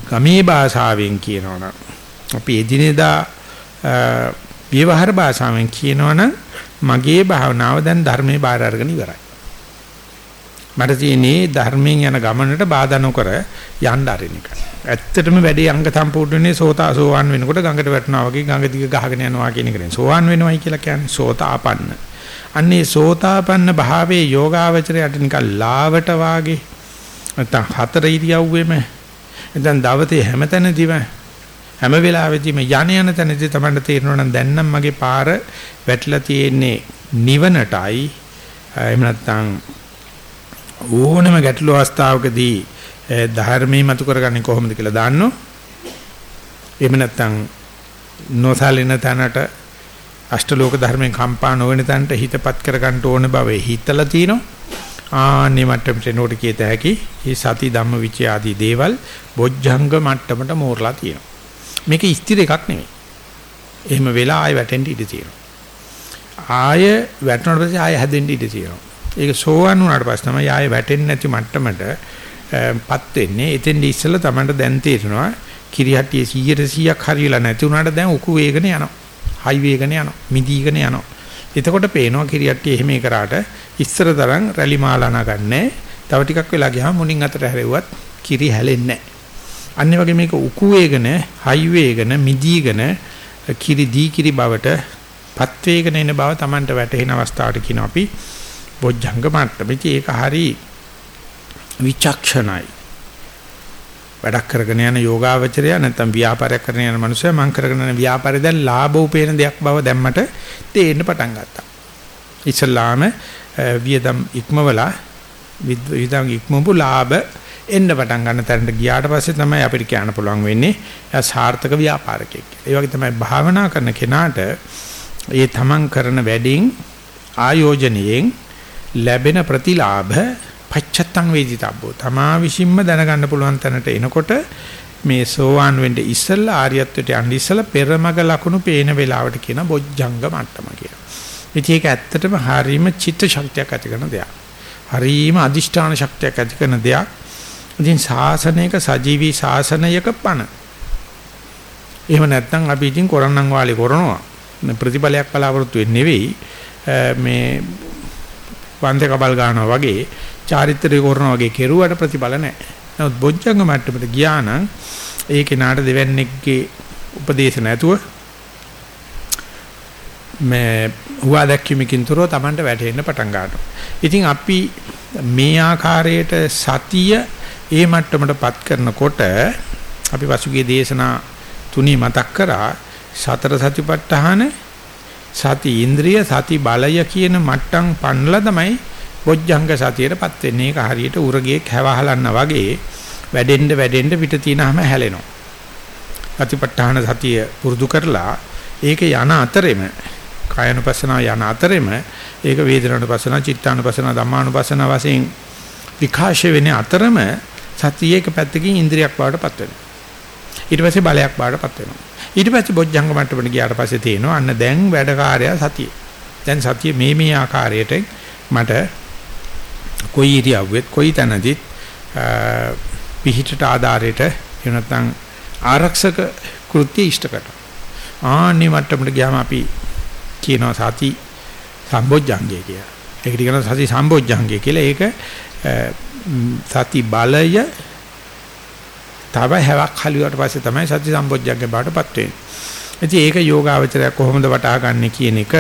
ගමේ භාෂාවෙන් කියනවනම් අපි එදිනෙදා ව්‍යවහාර භාෂාවෙන් කියනවනම් මගේ භාවනාව දැන් ධර්මයේ බාර අරගෙන ඉවරයි. මට තියෙන්නේ ධර්මයෙන් යන ගමනට බාධා නොකර යන්න අරින එකයි. ඇත්තටම වැඩේ අංග සම්පූර්ණනේ සෝතා සෝවන් වෙනකොට ගඟට වැටෙනවා වගේ ගඟ දිග ගහගෙන යනවා කියන එකනේ. සෝවන් වෙනවයි කියලා කියන්නේ සෝතාපන්න. අන්නේ සෝතාපන්න භාවයේ යෝගාවචරයට නිකන් ලාවට වාගේ නැත්නම් හතර ඉරියව්වෙම නැත්නම් දවසේ හැමතැනදීම හැම වෙලාවෙදීම යන යන තැනදී තමයි තේරෙනවා නම් දැන් නම් මගේ පාර වැටලා තියෙන්නේ නිවනටයි එහෙම නැත්නම් ඕනම ගැටළු අවස්ථාවකදී ධර්මයේ මතු කරගන්නේ කොහොමද කියලා දාන්නෝ. එහෙම නැත්නම් නොසලින තැනට අෂ්ටලෝක ධර්මයෙන් කම්පා නොවන තැනට හිතපත් කරගන්න ඕන බව හිතලා තිනවා. ආන්නේ මට්ටමට නෝට කියත හැකි මේ සති ධම්ම විචය ආදී දේවල් බොජ්ජංග මට්ටමට මෝරලා තියෙනවා. මේක ස්ථිර එකක් නෙමෙයි. එහෙම වෙලා ආය වැටෙන්න ඉඩ තියෙනවා. ආය වැටුණාට පස්සේ ආය හැදෙන්න ඉඩ තියෙනවා. ඒක සෝවන් වුණාට පස්සේ තමයි ආය වැටෙන්නේ නැති මට්ටමටපත් වෙන්නේ. එතෙන්දි ඉස්සෙල්ලා Tamanට දැන් තේරෙනවා කිරිහට්ටිය 100%ක් හරියලා නැති වුණාට දැන් උකු වේගන යනවා. හයි වේගන යනවා. මිදීගෙන යනවා. එතකොට පේනවා කිරියට්ටිය එහෙම කරාට ඉස්සර තරම් රැලි මාලා නගන්නේ. තව ටිකක් වෙලා ගියාම මුණින් අතට හැරෙව්වත් කිරි හැලෙන්නේ නැහැ. අනිත් වගේ මේක උකු වේගන, හයි වේගන, මිදීගෙන කිරි දී කිරි බවට පත් වේගන එන බව Tamanට වැටහෙන අවස්ථාවට කියනවා අපි බොජ්ජංග මට්ටම. ඉතින් ඒක හරි විචක්ෂණයි. වැඩක් කරගෙන යන යෝගාවචරය නැත්නම් ව්‍යාපාරයක් කරන යන මනුස්සයා මම කරගෙන යන ව්‍යාපාරය දැන් ලාභ උපේන දෙයක් බව දැම්මට තේරෙන්න පටන් ගත්තා. ඉස්ලාම වියදම් ඉක්මවලා වියදම් ඉක්මවපු ලාභ එන්න පටන් ගන්න තැනට ගියාට පස්සේ තමයි අපිට කියන්න පුළුවන් වෙන්නේ එයා සාර්ථක ව්‍යාපාරිකයෙක් කියලා. ඒ වගේ තමයි භාවනා කරන කෙනාට ඒ තමන් කරන වැඩෙන් ආයෝජනයෙන් ලැබෙන ප්‍රතිලාභ පච්චත්තං වේදිතබ්බෝ තමා විසින්ම දැනගන්න පුළුවන් තැනට එනකොට මේ සෝවාන් වෙන්න ඉස්සෙල්ලා ආර්යත්වයට යන්න ඉස්සෙල්ලා පෙරමග ලකුණු පේන වෙලාවට කියන බොජ්ජංග මට්ටම කියලා. ඉතින් ඒක ඇත්තටම හරීම චිත්ත ශක්තියක් ඇති කරන දෙයක්. හරීම අදිෂ්ඨාන ශක්තියක් ඇති කරන දෙයක්. ඉතින් ශාසනයක සජීවී ශාසනයක පණ. එහෙම නැත්නම් අපි ඉතින් කරන්නම් වාලේ කරනවා. ප්‍රතිඵලයක් බලාපොරොත්තු වෙන්නේ නෙවෙයි. මේ වන්දේ කබල් ගන්නවා වගේ චාරිත්‍රය කරනවා වගේ කෙරුවට ප්‍රතිඵල නැහැ. නමුත් බොජ්ජංග මට්ටමට ගියා නම් ඒ කෙනාට දෙවන්නේගේ උපදේශ නැතුව මේ හුවා දැක්කීමකින් තොරව Tamanට වැටෙන්න පටන් ගන්නවා. ඉතින් අපි මේ ආකාරයට සතිය ඒ මට්ටමටපත් කරනකොට අපි පසුගිය දේශනා තුනී මතක් කරා සතර සතිපට්ඨාන සති ඉන්ද්‍රිය සති බලය කියන මට්ටම් පන්නලා තමයි බොජ්ජංග සතියටපත් වෙන්නේ. ඒක හරියට උරගේ කැවහලන්න වගේ වැඩෙන්න වැඩෙන්න පිට තියනහම හැලෙනවා. සතිපට්ඨාන සතිය පුරුදු කරලා ඒක යන අතරෙම කායනුපස්සනාව යන අතරෙම ඒක වේදනානුපස්සනාව චිත්තානුපස්සනාව ධම්මානුපස්සනාව වශයෙන් විකාශය වෙන අතරම සතිය එක පැත්තකින් ඉන්ද්‍රියක් බවටපත් වෙනවා. ඊට පස්සේ බලයක් බවටපත් වෙනවා. ඊට පස්සේ බොජ්ජංග මට්ටමට ගියාට පස්සේ තේනවා අන්න දැන් වැඩකාරය සතිය. දැන් සතිය මේ මේ ආකාරයට මට කොයි ඉරියව්වෙත් කොයි තැනදීත් පිහිටට ආධාරයට එහෙම නැත්නම් ආරක්ෂක කෘත්‍ය ඉෂ්ට කරනවා. ආන්නේ මට්ටමට ගියාම අපි කියනවා සති සම්බොජ්ජංගය කියලා. ඒකට කියනවා සති සම්බොජ්ජංගය කියලා. ඒක සති බලය තව හැවක් හලුවට පස්සේ තමයි සති සම්බොජ්ජංගේ බාටපත් වෙන්නේ. ඉතින් ඒක යෝගාවචරය කොහොමද වටහා ගන්න කියන එක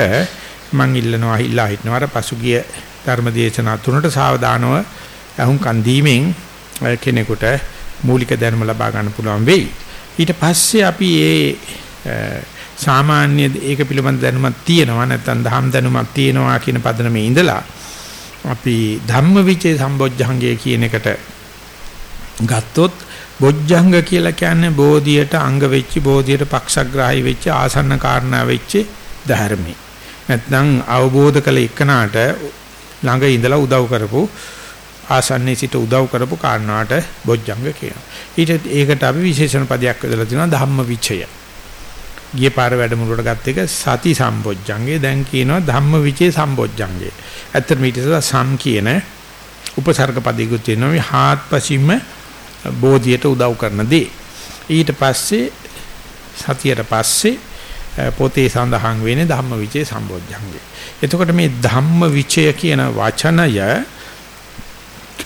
මම ඉල්ලනවා ඉල්ලා හිටනවා අර පසුගිය ධර්මදේශනා තුනට සාවධානව අහුන් කන් දීමෙන් කෙනෙකුට මූලික දැනුම ලබා ගන්න පුළුවන් වෙයි. ඊට පස්සේ අපි ඒ සාමාන්‍ය ඒක පිළිබඳ දැනුමක් තියෙනවා නැත්නම් දහම් දැනුමක් තියෙනවා කියන පදනමේ ඉඳලා අපි ධම්මවිචේ සම්බොජ්ජංගය කියන එකට ගත්තොත් බොජ්ජංග කියලා කියන්නේ බෝධියට අංග වෙච්ච බෝධියට පක්ෂග්‍රාහී වෙච්ච ආසන්න කාරණා වෙච්ච ධර්මයි. නැත්නම් අවබෝධ කළ එකනාට ළඟ ඉඳලා උදව් කරපු ආසන්නයේ සිට උදව් කරපු කාරණාට බොජ්ජංග කියනවා. ඊට ඒකට අපි විශේෂණ පදයක් යොදලා තිනවා ධම්මවිචය. ගිය පාර වැඩමුළුවට ගත්ත එක සති සම්බොජ්ජංගේ දැන් කියනවා ධම්මවිචේ සම්බොජ්ජංගේ. ඇත්තටම ඊට ඉස්සෙල්ලා සම් කියන උපසර්ග පදයකුත් තියෙනවා මේ හාත්පසින්ම බෝධියට උදව් කරන දේ. ඊට පස්සේ සතියට පස්සේ පොතේ සඳහන් වෙන්නේ ධම්මවිචේ සම්බොජ්ජංගේ. එතකොට මේ ධම්මවිචය කියන වචනය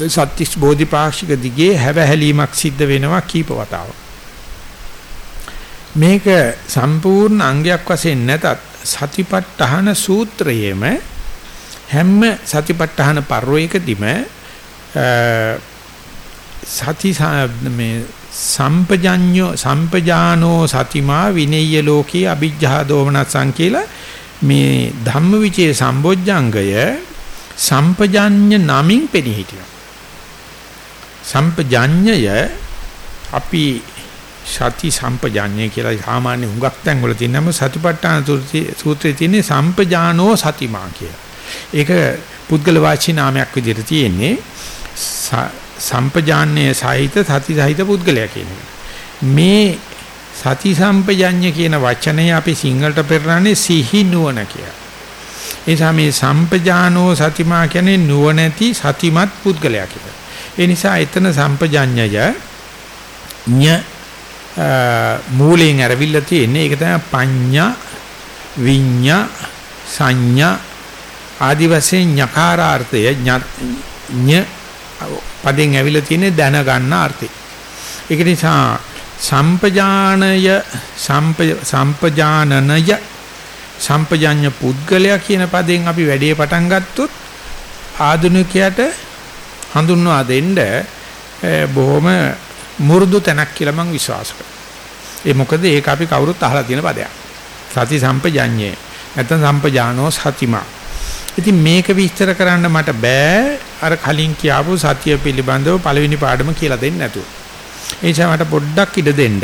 සත්‍තිස් බෝධිපාක්ෂික දිගේ හැවහැලීමක් සිද්ධ වෙනවා කීප වතාවක්. මේක සම්පූර්ණ අංගයක් වශයෙන් නැතත් සතිපට්ඨාන සූත්‍රයේම හැම සතිපට්ඨාන පරිවේකදීම සති මේ සම්පජඤ්ඤෝ සම්පජානෝ සතිමා විනෙය්‍ය ලෝකේ අ비ජ්ජා දෝමනසං කියලා මේ ධම්මවිචේ සම්බොජ්ජංගය සම්පජඤ්ඤ නමින් පෙනී හිටියා. සම්පජඤ්ඤය අපි සති සම්පජාඤ්ඤය කියලා සාමාන්‍ය හුඟක් තැන් වල තියෙනම සතිපට්ඨාන සූත්‍රයේ තියෙන සම්පජානෝ සතිමා කියලා. ඒක පුද්ගල වාචී නාමයක් විදිහට තියෙන්නේ සම්පජාන්නේ සහිත සති සහිත පුද්ගලයා කියන මේ සති සම්පජඤ්ඤ කියන වචනය අපි සිංහලට පෙරනන්නේ සිහි නුවණ කියලා. ඒ නිසා මේ සම්පජානෝ සතිමා කියන්නේ නුවණැති සතිමත් පුද්ගලයා කියලා. ඒ නිසා එතන සම්පජඤ්ඤය ඤ මූලයෙන් අරවිල්ල තියෙන්නේ ඒක තමයි පඤ්ඤා විඤ්ඤා සංඥා ආදි වශයෙන් ඤකාරාර්ථය ඤ පදෙන් ඇවිල්ලා තියෙන්නේ දැන ගන්න අර්ථය. ඒක නිසා සම්පජානය සම්පජානනය සම්පජාඤ්ඤ පුද්ගලයා කියන පදෙන් අපි වැඩේ පටන් ගත්තොත් ආධුනිකයට හඳුන්වා දෙන්න බොහොම මුරුදු තැනක් කියලා මම විශ්වාස කරනවා. ඒ මොකද ඒක අපි කවුරුත් අහලා තියෙන පදයක්. සති සම්පජඤ්ඤේ නැත්නම් සම්පජානෝ සතිමා. ඉතින් මේක විස්තර කරන්න මට බෑ අර කලින් කියාපු සතිය පිළිබඳව පළවෙනි පාඩම කියලා දෙන්න නැතුව. ඒ නිසා මට පොඩ්ඩක් ඉඩ දෙන්න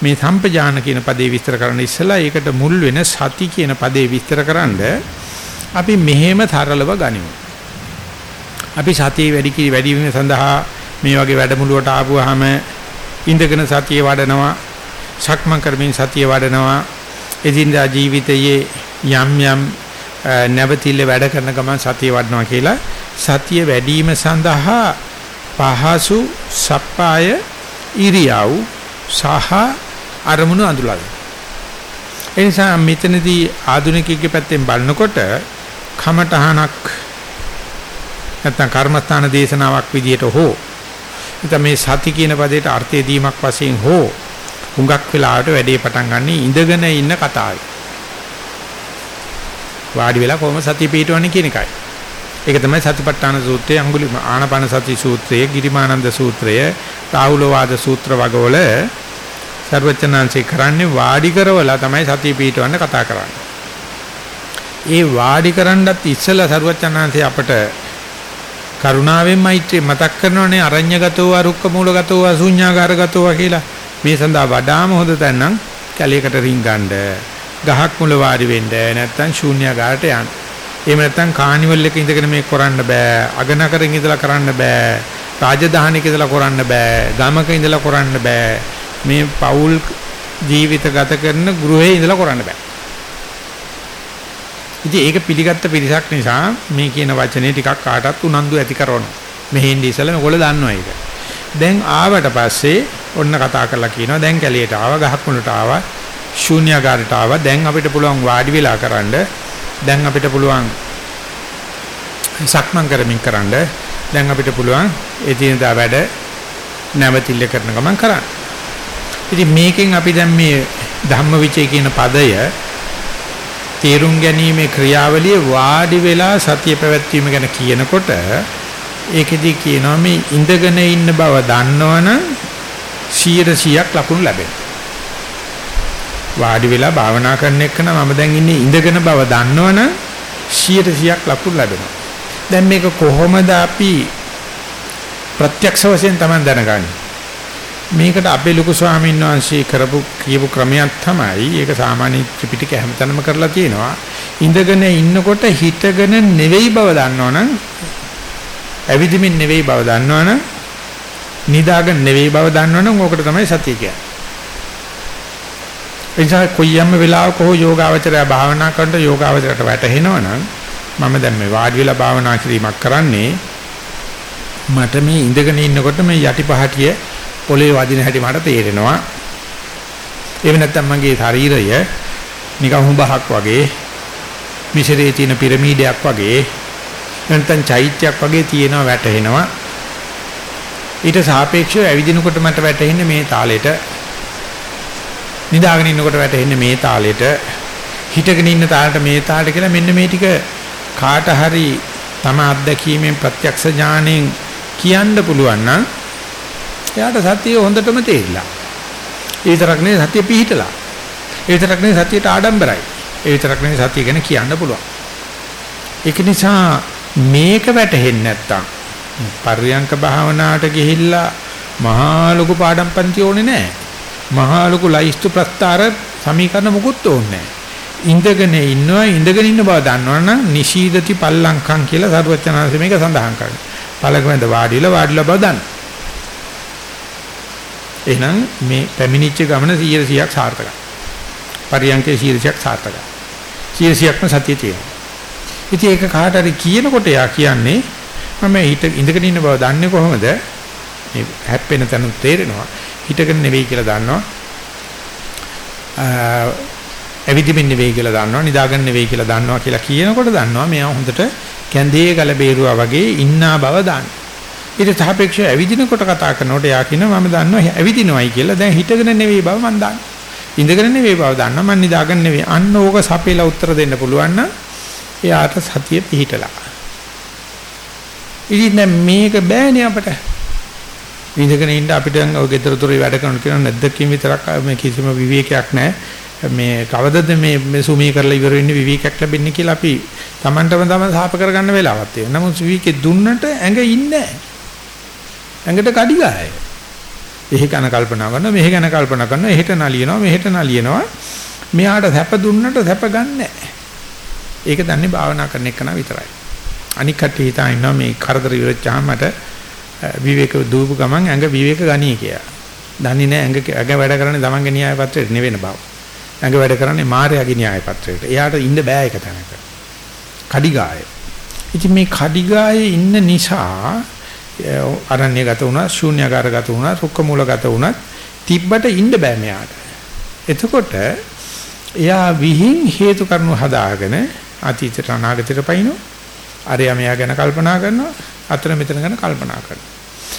මේ සම්පජාන කියන පදේ විස්තර කරන්න ඉස්සලා ඒකට මුල් වෙන සති කියන පදේ විස්තර කරන්න අපි මෙහෙම තරලව ගනිමු. අපි සතිය වැඩි කි වැඩි වීම සඳහා මේ වගේ වැඩමුළුවට ආපුවාම ඉඳගෙන සතිය වඩනවා සක්මන් කරමින් සතිය වඩනවා එදිනදා ජීවිතයේ යම් යම් නැවතිල්ල වැඩ කරන ගමන් සතිය වඩනවා කියලා සතිය වැඩිම සඳහා පහසු සප්පාය ඉරියව් සහ අරමුණු අඳුරලා ඒ නිසා මෙතනදී ආධුනිකයෙක්ගේ පැත්තෙන් බලනකොට කමඨහනක් නැත්නම් කර්මස්ථාන දේශනාවක් විදියට හෝ නැත්නම් මේ සති කියන පදයට අර්ථය දීමක් වශයෙන් හෝ හුඟක් වෙලාවට වැඩේ පටන් ගන්න ඉඳගෙන ඉන්න කතාවයි. වාඩි වෙලා කොහොම සතිය පිටවන්නේ කියන එකයි. ඒක තමයි සතිපට්ඨාන සූත්‍රය, අඟුලි ආනපන සති සූත්‍රය, ගිරිමානන්ද සූත්‍රය, රාහුලවාද සූත්‍ර වගවල සර්වචනාංශේ කරන්නේ වාඩි කරවලා තමයි සතිය පිටවන්න කතා කරන්නේ. ඒ වාඩි කරන්නත් ඉස්සෙල්ලා සර්වචනාංශේ අපට කරුණාවෙන් මෛත්‍රිය මතක් කරනෝනේ අරඤ්‍යගතෝ අරුක්ක මූලගතෝ අසුඤ්ඤාගාරගතෝ කියලා මේ සඳහා වඩාම හොඳ තැනනම් කැලයකට රින් ගන්න ගහක් මුල වාඩි වෙන්න නැත්නම් ශූන්‍යagaraට යන්න. එහෙම නැත්නම් කානිවල් එක ඉඳගෙන මේක කරන්න බෑ. අගනකරින් ඉඳලා කරන්න බෑ. රාජධානියක ඉඳලා කරන්න බෑ. ගමක ඉඳලා කරන්න බෑ. මේ පෞල් ජීවිත ගත කරන ගෘහේ ඉඳලා කරන්න බෑ. ඉතින් ඒක පිළිගත්ත පිරිසක් නිසා මේ කියන වචනේ ටිකක් කාටත් උනන්දු ඇති කරනවා. මෙහෙ ඉඳි ඉස්සලා මේගොල්ලෝ දන්නවා ඒක. දැන් ආවට පස්සේ ඔන්න කතා කරලා කියනවා දැන් කැලියට ආවා ගහක් මුලට ආවා ශූන්‍යagaraට ආවා දැන් අපිට පුළුවන් වාඩි වෙලා කරන්න දැන් අපිට පුළුවන් සක්මන් කරමින් කරන්න දැන් අපිට පුළුවන් එදිනදා වැඩ නැවතිල්ල කරන ගමන් කරන්න. ඉතින් මේකෙන් අපි දැන් මේ ධම්මවිචය කියන පදය තේරුම් ගැනීමේ ක්‍රියාවලිය වාඩි වෙලා සතිය පැවැත්වීම ගැන කියනකොට ඒකෙදි කියනවා මේ ඉඳගෙන ඉන්න බව දන්නවනම් 100%ක් ලකුණු ලැබෙනවා. වාඩි වෙලා භාවනා කරන එක නම් මම දැන් ඉන්නේ ඉඳගෙන බව දන්නවනම් 100%ක් ලකුණු ලැබෙනවා. දැන් මේක කොහොමද අපි ප්‍රත්‍යක්ෂ වශයෙන් Taman දැනගන්නේ? මේකට අපේ ලොකු ස්වාමීන් වහන්සේ කරපු කියපු ක්‍රමයක් තමයි ඒක සාමාන්‍ය ත්‍රිපිටක හැමතැනම කරලා තියෙනවා ඉඳගෙන ඉන්නකොට හිටගෙන නෙවෙයි බව දන්නවනම් ඇවිදිමින් නෙවෙයි බව දන්නවනම් නිදාගෙන නෙවෙයි බව දන්නවනම් ඕකට තමයි සතිය කියන්නේ එනිසා කොයියම්ම වෙලාවක හෝ යෝගාවචරය භාවනා කරනකොට යෝගාවචරයට වැටහෙනවනම් මම දැන් මේ වාඩි වෙලා භාවනා කිරීමක් කරන්නේ මට මේ ඉඳගෙන ඉන්නකොට මේ යටිපහටිය පොළවේ වදින හැටි මට තේරෙනවා. එහෙම නැත්නම් මගේ ශරීරය නිකන් හුඹහක් වගේ මිශ්‍රයේ තියෙන පිරමීඩයක් වගේ නැත්නම් චෛත්‍යයක් වගේ තියෙනවා වැටෙනවා. ඊට සාපේක්ෂව ඇවිදිනකොට මට වැටෙන්නේ මේ තාලෙට නිදාගෙන ඉන්නකොට වැටෙන්නේ මේ තාලෙට හිටගෙන ඉන්න තාලෙට මේ තාලෙට කියලා මෙන්න මේ ටික කාට හරි තම අත්දැකීමෙන් ප්‍රත්‍යක්ෂ ඥාණයෙන් කියන්න පුළුවන් නම් එයාට සතිය හොඳටම තේරිලා. ඒ විතරක් නෙවෙයි සතිය පිහිටලා. ඒ විතරක් නෙවෙයි සතියට ආඩම්බරයි. ඒ විතරක් නෙවෙයි සතිය ගැන කියන්න පුළුවන්. ඒක නිසා මේක වැටහෙන්නේ නැත්තම් පර්යංක භාවනාවට ගිහිල්ලා මහා ලොකු පාඩම් පන්ති ඕනේ නැහැ. මහා ලොකු ලයිස්තු ප්‍රස්තාර සමීකරණ මුකුත් ඕනේ නැහැ. ඉඳගෙන ඉන්නවා ඉඳගෙන ඉන්න බව දන්නවනම් නිශීදති පල්ලංකම් කියලා සරුවචනාංශ මේක සඳහන් කරනවා. පළකමෙන්ද වාඩිලා වාඩිලා බව දන්නවා. එහෙනම් මේ පැමිණිච්ච ගමන 100ක් සාර්ථකයි. පරියන්කේ 100ක් සාර්ථකයි. 100ක්ම සතිය තියෙනවා. ඉතින් ඒක කාට හරි කියනකොට යා කියන්නේ මම හිත ඉඳගෙන ඉන්න බව දන්නේ කොහොමද? මේ හැප්පෙන තැන තේරෙනවා. හිටගෙන නෙවෙයි කියලා දන්නවා. ඇවිදින්න නෙවෙයි කියලා දන්නවා. නිදාගෙන නෙවෙයි කියලා දන්නවා කියලා කියනකොට දන්නවා මෙයා හොඳට කැඳේ ගල බේරුවා වගේ ඉන්නා බව දන්නවා. ඊට සාපේක්ෂව ඇවිදිනකොට කතා කරනකොට යා කියනවා මම දන්නවා ඇවිදිනවයි කියලා. දැන් හිටගෙන නෙවෙයි බව මම දන්නවා. ඉඳගෙන නෙවෙයි බව දන්නවා. මම නිදාගෙන නෙවෙයි. අන්න ඕක සපේලා උත්තර දෙන්න පුළුවන් නම් එයාට සතිය පිහිටලා. ඉතින් දැන් මේක බෑනේ අපට. ඉඳගෙන ඉන්න අපිට ඔය ගෙදර දොරේ වැඩ කරන කෙනා නැද්දකින් විතරක් මේ කිසිම විවේකයක් නැහැ. මේ කවදද මේ මේ සුමී කරලා ඉවර වෙන්නේ විවේකයක් ලැබෙන්නේ කියලා අපි Tamanටම තමයි සාප කරගන්න වෙලාවක් තියෙනවා. නමුත් විවේකේ දුන්නට ඇඟ ඉන්නේ ඇඟට කඩි ගහයි. එහෙ ගැන කල්පනා කරනවා මෙහෙ ගැන කල්පනා කරනවා එහෙට නලියනවා මෙහෙට නලියනවා. මෙයාට සැප දුන්නට සැප ගන්නෑ. ඒක දන්නේ භාවනා කරන එක විතරයි. අනික් කට්ටිය හිතා ඉන්නවා මේ කරදර ඉවරච්චාම මට විවේක දූපු ගමන් ඇඟ විවේක ගනී කියලා. දන්නේ නැහැ ඇඟ ඇඟ වැඩ කරන්නේ තමන්ගේ න්‍යාය පත්‍රයට නෙවෙන බව. ඇඟ වැඩ කරන්නේ මායාවේ න්‍යාය පත්‍රයට. එයාට ඉන්න බෑ ඒක තැනක. කඩිගාය. ඉතින් මේ කඩිගායේ ඉන්න නිසා අරණ්‍යගත වුණා, ශූන්‍යකාරගත වුණා, රුක්ක මූලගත වුණා තිබ්බට ඉන්න බෑ මෙයාට. එතකොට එයා විහිං හේතු කරනු හදාගෙන අතීතයට අනාගතයට පයින්නෝ. අරයා මෙයා ගැන කල්පනා කරනවා, අතන මෙතන ගැන කල්පනා කරනවා.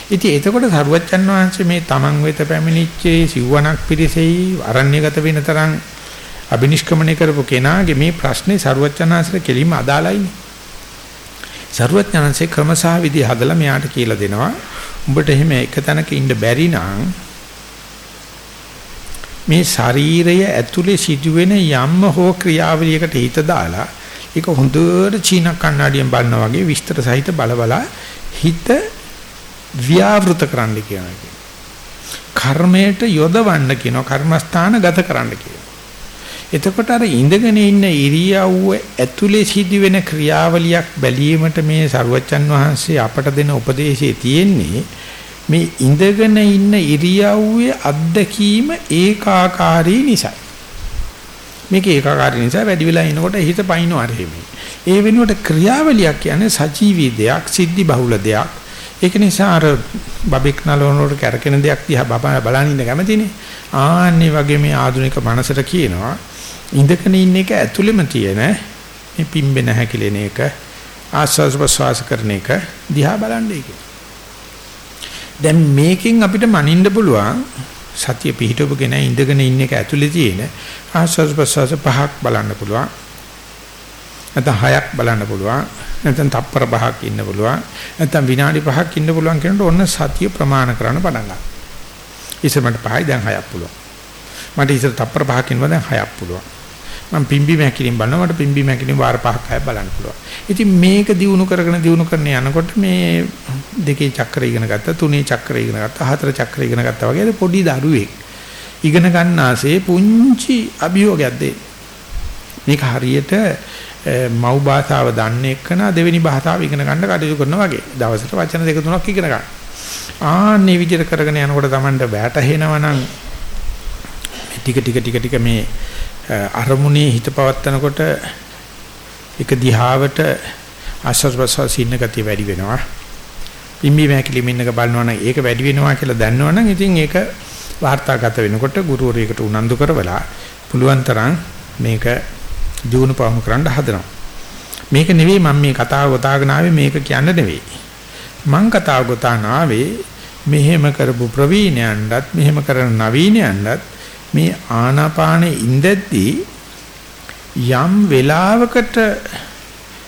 ඉතින් එතකොට සරුවච්චන් වහන්සේ මේ තමන් වෙත පැමිණිච්චේ සිව්වණක් පිරිසෙයි අරණ්‍යගත වෙන තරම් අබිනිෂ්ක්‍මණය කරපු කෙනාගේ මේ ප්‍රශ්නේ සරුවච්චන් වහන්සේට කෙලින්ම අදාළයිනේ. සරුවච්චන්හන්සේ ක්‍රමසහ විදි හදලා මෙයාට කියලා දෙනවා. උඹට එහෙම එක තැනක ඉන්න බැරි නම් මේ ශරීරය ඇතුලේ සිදුවෙන යම්ම හෝ ක්‍රියාවලියකට හිත දාලා ඒක හොඳට චීන කන්නඩියෙන් බලනා වගේ විස්තර සහිත බලබලා හිත ව්‍යාවෘත කරන්න කියනවා. කර්මයට යොදවන්න කියනවා කර්මස්ථාන ගත කරන්න කියනවා. එතකොට අර ඉඳගෙන ඉන්න ඉරියව්ව ඇතුලේ සිදුවෙන ක්‍රියාවලියක් බැලීමට මේ සරුවච්චන් වහන්සේ අපට දෙන උපදේශයේ තියෙන්නේ මේ ඉඳගෙන ඉන්න ඉරියව්වේ අත්දැකීම ඒකාකාරී නිසා. මේක ඒකාකාරී නිසා වැඩි වෙලා ඉනකොට හිත පයින්නවා රෙමි. ඒ වෙනුවට ක්‍රියාවලියක් කියන්නේ සජීවී දෙයක්, සිද්ධි බහුල දෙයක්. ඒක නිසා අර බබෙක් නලවනකොට කැරකෙන දෙයක් දිහා බබා බලන් ඉන්න කැමතිනේ. ආන්නේ වගේ මේ ආධුනික මනසට කියනවා ඉඳගෙන ඉන්න එක ඇතුළෙම තියෙන මේ පිම්බෙන හැකිලෙන එක ආස්වාස් ප්‍රසවාස කරන එක දිහා බලන්නේ කියලා. දැන් මේකෙන් අපිට මනින්න පුළුවන් සතිය පිහිටවගෙන ඉඳගෙන ඉන්න එක ඇතුලේ තියෙන ආස්වාස් ප්‍රසවාස පහක් බලන්න පුළුවන්. නැත්නම් හයක් බලන්න පුළුවන්. නැත්නම් තප්පර පහක් ඉන්න පුළුවන්. නැත්නම් විනාඩි පහක් ඉන්න පුළුවන් කියනකොට ඔන්න සතිය ප්‍රමාණ කරන්න පටන් ගන්නවා. ඉතින් මට පහයි දැන් හයක් පුළුවන්. මට ඉතින් තප්පර පහක් ඉන්නවා දැන් හයක් පුළුවන්. මම පිම්බි මැකිලින් බලනවා මට පිම්බි මැකිලින් වාර පහක් හයක් බලන්න පුළුවන්. ඉතින් මේක දිනු කරගෙන දිනු කරන යනකොට මේ දෙකේ චක්‍ර ඉගෙන ගත්තා, තුනේ චක්‍ර ඉගෙන ගත්තා, හතර චක්‍ර ඉගෙන ගත්තා වගේ පොඩි දරුවෙක් ඉගෙන ගන්නාසේ පුංචි අභියෝගයක් දෙයි. මේක හරියට මව් භාෂාව දන්නේ එක්කන දෙවෙනි භාෂාව ඉගෙන ගන්න කටයුතු කරනවා වගේ. දවසට වචන දෙක තුනක් ඉගෙන ගන්න. ආන්නේ විදිහට කරගෙන යනකොට Tamanට වැටහෙනවා නම් ටික ටික ටික ටික මේ අරමුණේ හිත පවත්නකොට එක දිහාවට ආස්වාද ප්‍රසවාස ඉන්න ගතිය වැඩි වෙනවා. ඉම්බි මෑකිලි මින්නක බලනවා නම් ඒක වැඩි වෙනවා කියලා දන්නවනම් ඉතින් ඒක වාර්තාගත වෙනකොට ගුරුවරයෙකුට උනන්දු කරවලා පුළුවන් තරම් මේක දිනු පවමු කරන්න හදනවා. මේක නෙවෙයි මම මේ කතාව ගොතාගෙන ආවේ මේක කියන්න නෙවෙයි. මං කතාව ගොතාන ආවේ මෙහෙම කරපු ප්‍රවීණයන්ටත් මෙහෙම කරන නවීනයන්ටත් මේ ආනාපානෙ ඉඳද්දී යම් වෙලාවකට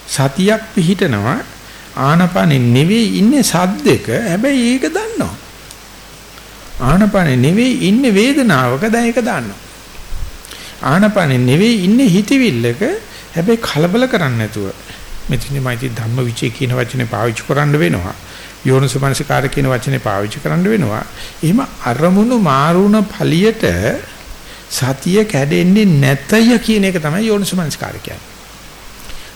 සතියක් පිහිටනවා ආනාපානෙ නෙවෙයි ඉන්නේ සද්දෙක හැබැයි ඒක දන්නවා. ආනාපානෙ නෙවෙයි ඉන්නේ වේදනාවක දැන් ඒක දන්නවා. ආනපනෙ නෙවෙයි ඉන්නේ හිතවිල්ලක හැබැයි කලබල කරන්නේ නැතුව මෙතනයි මයිති ධම්මවිචේ කියන වචනේ පාවිච්චි කරන්න වෙනවා. යෝනිසමනසිකාර කියන වචනේ පාවිච්චි කරන්න වෙනවා. එහෙම අරමුණු මාරුණ ඵලියට සතිය කැඩෙන්නේ නැතය කියන එක තමයි යෝනිසමනසිකාර කියන්නේ.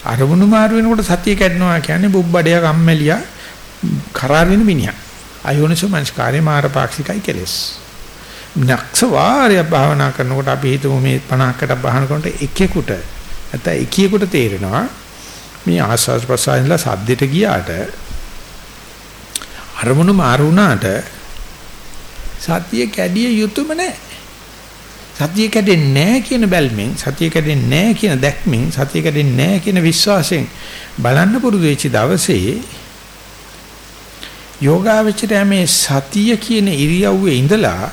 අරමුණු මාරු වෙනකොට සතිය කැඩෙනවා කියන්නේ බුබ්බඩය කම්මැලියා කරාරින මිනිහා. අයෝනිසමනසිකාරේ මාරපාක්ෂිකයි කෙලස්. නක්ෂ වාරය භාවනා කරනකොට අපි හිතමු මේ 50කට බහන කරනකොට එකෙකුට නැත්නම් එකියෙකුට තේරෙනවා මේ ආස්වාද ප්‍රසාරයලා සද්දෙට ගියාට අරමුණු මාරු වුණාට සතිය කැඩිය යුතුයම නැහැ. සතිය කැඩෙන්නේ නැහැ කියන බැල්මෙන් සතිය කැඩෙන්නේ නැහැ කියන දැක්මෙන් සතිය කැඩෙන්නේ නැහැ කියන විශ්වාසයෙන් බලන්න පුරුදු වෙච්ච දවසේ යෝගාවචරය මේ සතිය කියන ඉරියව්වේ ඉඳලා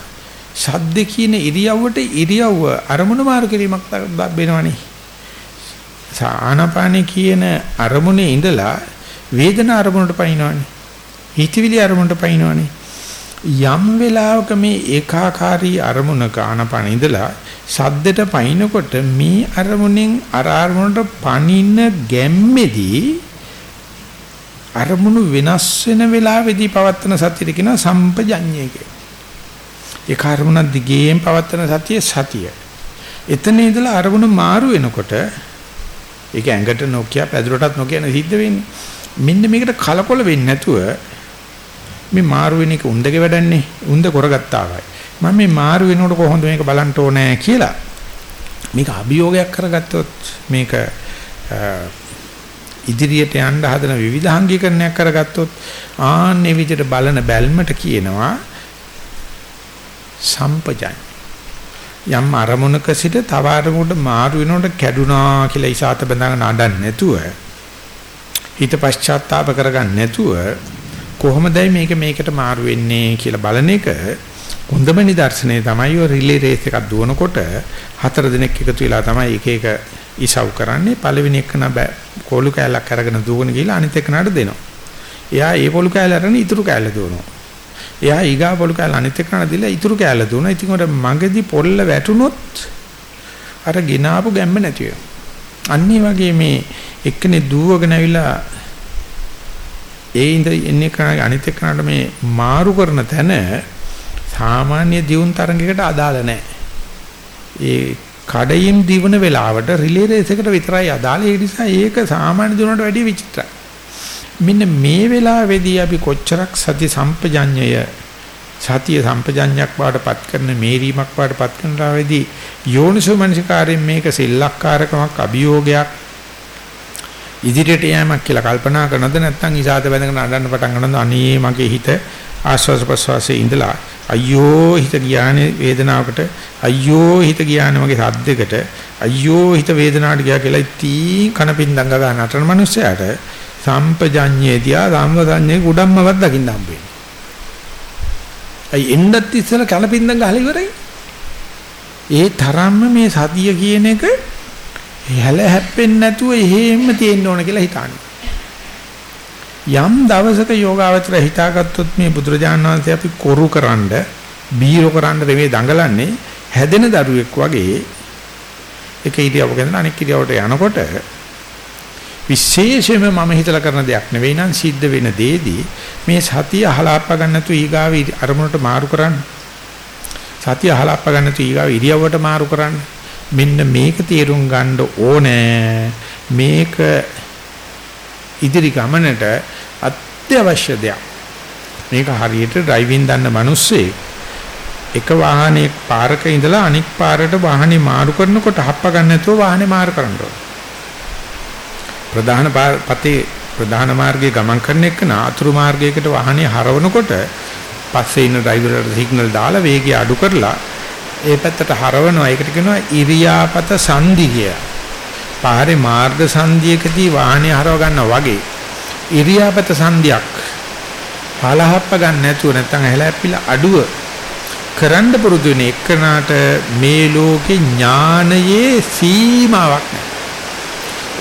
ශබ්ද කියන ඉරියව්වට ඉරියව්ව අරමුණු මාරු කිරීමක් වෙනවනේ. ආනාපානෙ කියන අරමුණේ ඉඳලා වේදනා අරමුණට පයින්නවනේ. හිතවිලි අරමුණට පයින්නවනේ. යම් වෙලාවක මේ ඒකාකාරී අරමුණක ආනපන ඉඳලා සද්දට පයින්නකොට මේ අරමුණෙන් අර අරමුණට පනින්න ගැම්මේදී අරමුණු වෙනස් වෙන වෙලාවේදී පවත්තන සතියට කියනවා සම්පජඤ්ඤය කියලා. ඒ කර්මණ දිගේම පවත්තන සතිය සතිය. එතන ඉඳලා අරමුණු මාරු වෙනකොට ඒක ඇඟට නොකිය පැදුරටත් නොකියන සිද්ධ වෙන්නේ. මෙන්න මේකට කලකොල වෙන්නේ නැතුව මේ මාරු වෙන එක උන්දගේ වැඩන්නේ උන්ද කරගත්තා වයි. මම මේ මාරු වෙනකොට කොහොමද මේක බලන්න ඕනේ කියලා මේක අභියෝගයක් කරගත්තොත් මේක ඉදිරියට යන්න හදන විවිධාංගීකරණයක් කරගත්තොත් ආන්නේ විදිහට බලන බැල්මට කියනවා සම්පජඤ්ඤ යම් අරමුණක සිට තව අරමුණට මාරු වෙනකොට කැඩුනා කියලා ඉසాత බඳගෙන අඬන්නේ නැතුව හිත පශ්චාත්තාප කරගන්න නැතුව කොහොමදයි මේක මේකට මාරු වෙන්නේ කියලා බලන එක හොඳම නිදර්ශනය තමයි ඔය රිලේ රේස් එකක් දුවනකොට හතර දිනක් එකතු වෙලා තමයි එක එක ඉසව් කරන්නේ පළවෙනි එක න කොළු කෑල්ලක් අරගෙන දුවගෙන ගිහලා අනිත් එකනට දෙනවා. එයා ඒ පොළු කෑල්ල අරගෙන ඉතුරු කෑල්ල දුවනවා. එයා ඊගා පොළු කෑල්ල අනිත් එකනට දීලා ඉතුරු කෑල්ල දුවනවා. ඉතින් උඩ මගදී පොල්ල වැටුනොත් අර ගිනාපු ගැම්ම නැති වෙනවා. අන්න වගේ මේ එක්කනේ දුවගෙන ඇවිල්ලා ඒ ඉඳ එන්නේ කන අනිත් එක්කනට මේ මාරු කරන තැන සාමාන්‍ය දියුන් තරඟයකට අදාළ නැහැ. ඒ කඩයින් දිවන වෙලාවට රිලේ රේස් එකට විතරයි අදාළ. ඒ නිසා ඒක සාමාන්‍ය දිනුවට වැඩිය විචිත්‍රයි. මෙන්න මේ වෙලාවේදී අපි කොච්චරක් සති සම්පජඤ්ඤය සතිය සම්පජඤ්ඤයක් බවටපත් කරන මේරීමක් බවටපත් කරන ලාවේදී යෝනිසෝ මනසිකාරයෙන් මේක සිල්ලක්කාරකමක් අභියෝගයක් ඉදිරියට යෑමක් කියලා කල්පනා කරනද නැත්නම් ඉසాత බැඳගෙන අඬන්න පටන් ගන්නද අනේ මගේ හිත ආස්වාස ප්‍රස්වාසයේ ඉඳලා අයියෝ හිත ගියානේ වේදනාවකට අයියෝ හිත ගියානේ මගේ සද්දයකට අයියෝ හිත වේදනාවට ගියා කියලා ඉතී කනපින්දංග ගන්න අතන මිනිස්සයාට සම්පජඤ්ඤේදියා සම්වදඤ්ඤේ කුඩම්මවත් දකින්න හම්බෙන්නේ. අයි එන්නත් ඉස්සෙල්ලා කනපින්දංග ගහලා ඉවරයි. ඒ තරම්ම මේ සතිය කියන එක හැල හැප්පෙන්නේ නැතුව එහෙම තියෙන්න ඕන කියලා හිතන්නේ. යම් දවසක යෝගාවචර හිතාගත්තොත් මේ බුදුරජාණන් වහන්සේ අපි කොරු කරන්න බීරෝ කරන්න දෙමේ දඟලන්නේ හැදෙන දරුවෙක් වගේ එක ඉරියව්වක ඉඳලා අනෙක් ඉරියව්වට යනකොට විශේෂයෙන්ම මම හිතලා කරන දෙයක් නෙවෙයි නම් සිද්ධ වෙන දෙයේදී මේ සතිය අහලාප්ප ගන්න නැතු ඊගාව අරමුණට මාරු කරන්න සතිය අහලාප්ප ගන්න නැතු ඊගාව ඉරියව්වට මාරු කරන්න මෙන්න මේක තේරුම් ගන්න ඕනේ මේක ඉදිරි ගමනට අත්‍යවශ්‍ය දෙයක්. මේක හරියට ඩ්‍රයිවිං දන්න මිනිස්සේ එක වාහනයක පාරක ඉඳලා අනික් පාරට වාහනේ මාරු කරනකොට හප්ප ගන්න නැතුව වාහනේ මාරු කරන්න ඕන. ප්‍රධාන පතේ ප්‍රධාන මාර්ගයේ ගමන් කරන එක නාතුරු මාර්ගයකට වාහනේ හරවනකොට පස්සේ ඉන්න ඩ්‍රයිවර්ට සිග්නල් දාලා වේගය අඩු කරලා ඒ පැත්තට හරවනවා. ඒකට කියනවා ඉරියාපත සංදි කියලා. පාරේ මාර්ග සංදියකදී වාහනේ හරව ගන්නවා වගේ ඉරියාපත සංදියක් පළහප්ප ගන්න නැතුව නැත්නම් ඇහැලැප්පිලා අඩුව කරන්න පුරුදු වෙන එකනට මේ ලෝකේ ඥානයේ සීමාවක් නැහැ.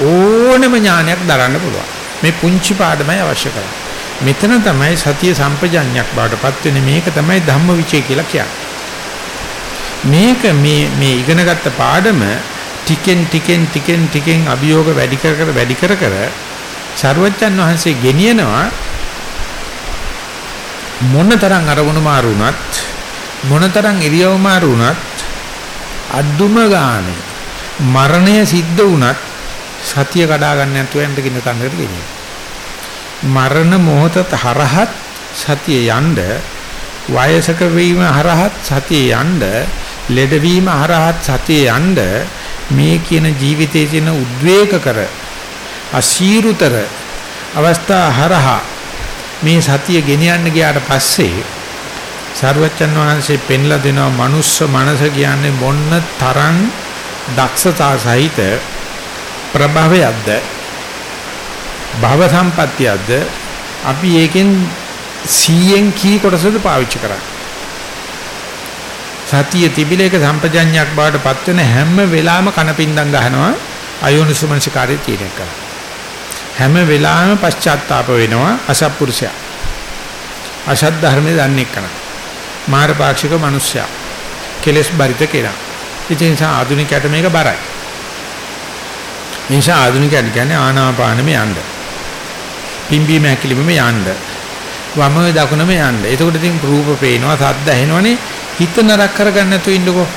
ඕනම ඥානයක් දරන්න පුළුවන්. මේ පුංචි පාඩමයි අවශ්‍ය කරන්නේ. මෙතන තමයි සතිය සම්පජඤ්ඤයක් බවටපත් වෙන්නේ මේක තමයි ධම්මවිචය කියලා කියන්නේ. මේක මේ මේ ඉගෙනගත්ත පාඩම ටිකෙන් ටිකෙන් ටිකෙන් ටිකෙන් අභියෝග වැඩි කර කර වැඩි කර කර සරුවච්චන් වහන්සේ ගෙනියනවා මොනතරම් අරමුණු මාරු වුණත් මොනතරම් ඉරියව් මාරු වුණත් අද්දුම ගානේ මරණය සිද්ධ වුණත් සතිය කඩා ගන්න නැතුව යන්න කියන තැනකට ගෙනියනවා. මරණ මොහොත හරහත් සතිය යන්න වයසක වීම හරහත් සතිය යන්න ලෙඩවීම හරහත් සතිය යන්න මේ කියන ජීවිතයේ තියෙන උද්වේග කර අසීරුතර අවස්ථා හරහා මේ සතිය ගෙනියන්න ගියාට පස්සේ සර්වචන් වහන්සේ පෙන්ලා දෙනවා මනුස්ස මනස කියන්නේ මොන්න තරම් දක්ෂතා සහිත ප්‍රභවයක්ද භව සම්පත්තියක්ද අපි ඒකෙන් 100න් කී කොටසද පාවිච්චි කරන්නේ? සතිය තිබිලේක සම්පජඤ්ඤයක් බවට පත් වෙන හැම වෙලාවෙම කනපින්දම් ගහනවා අයෝනිසුමනසිකාරයේ තියෙන එක. හැම වෙලාවෙම පශ්චාත්තාප වෙනවා අසත්පුරුෂයා. අසත් ධර්මයේ දන්නේ කන. මාරපාක්ෂික මිනිසයා. කෙලස් බරිත කෙනා. ඒ නිසා ආධුනිකයට මේක බරයි. ඒ නිසා ආධුනිකයන් කියන්නේ ආනාපානෙම යන්න. පිම්බීම හැකිලිමම යන්න. වම දකුණම යන්න. එතකොට ඉතින් රූප පේනවා, සද්ද ඇහෙනවනේ. හිත නරක කරගන්න නැතුව ඉන්නකෝ.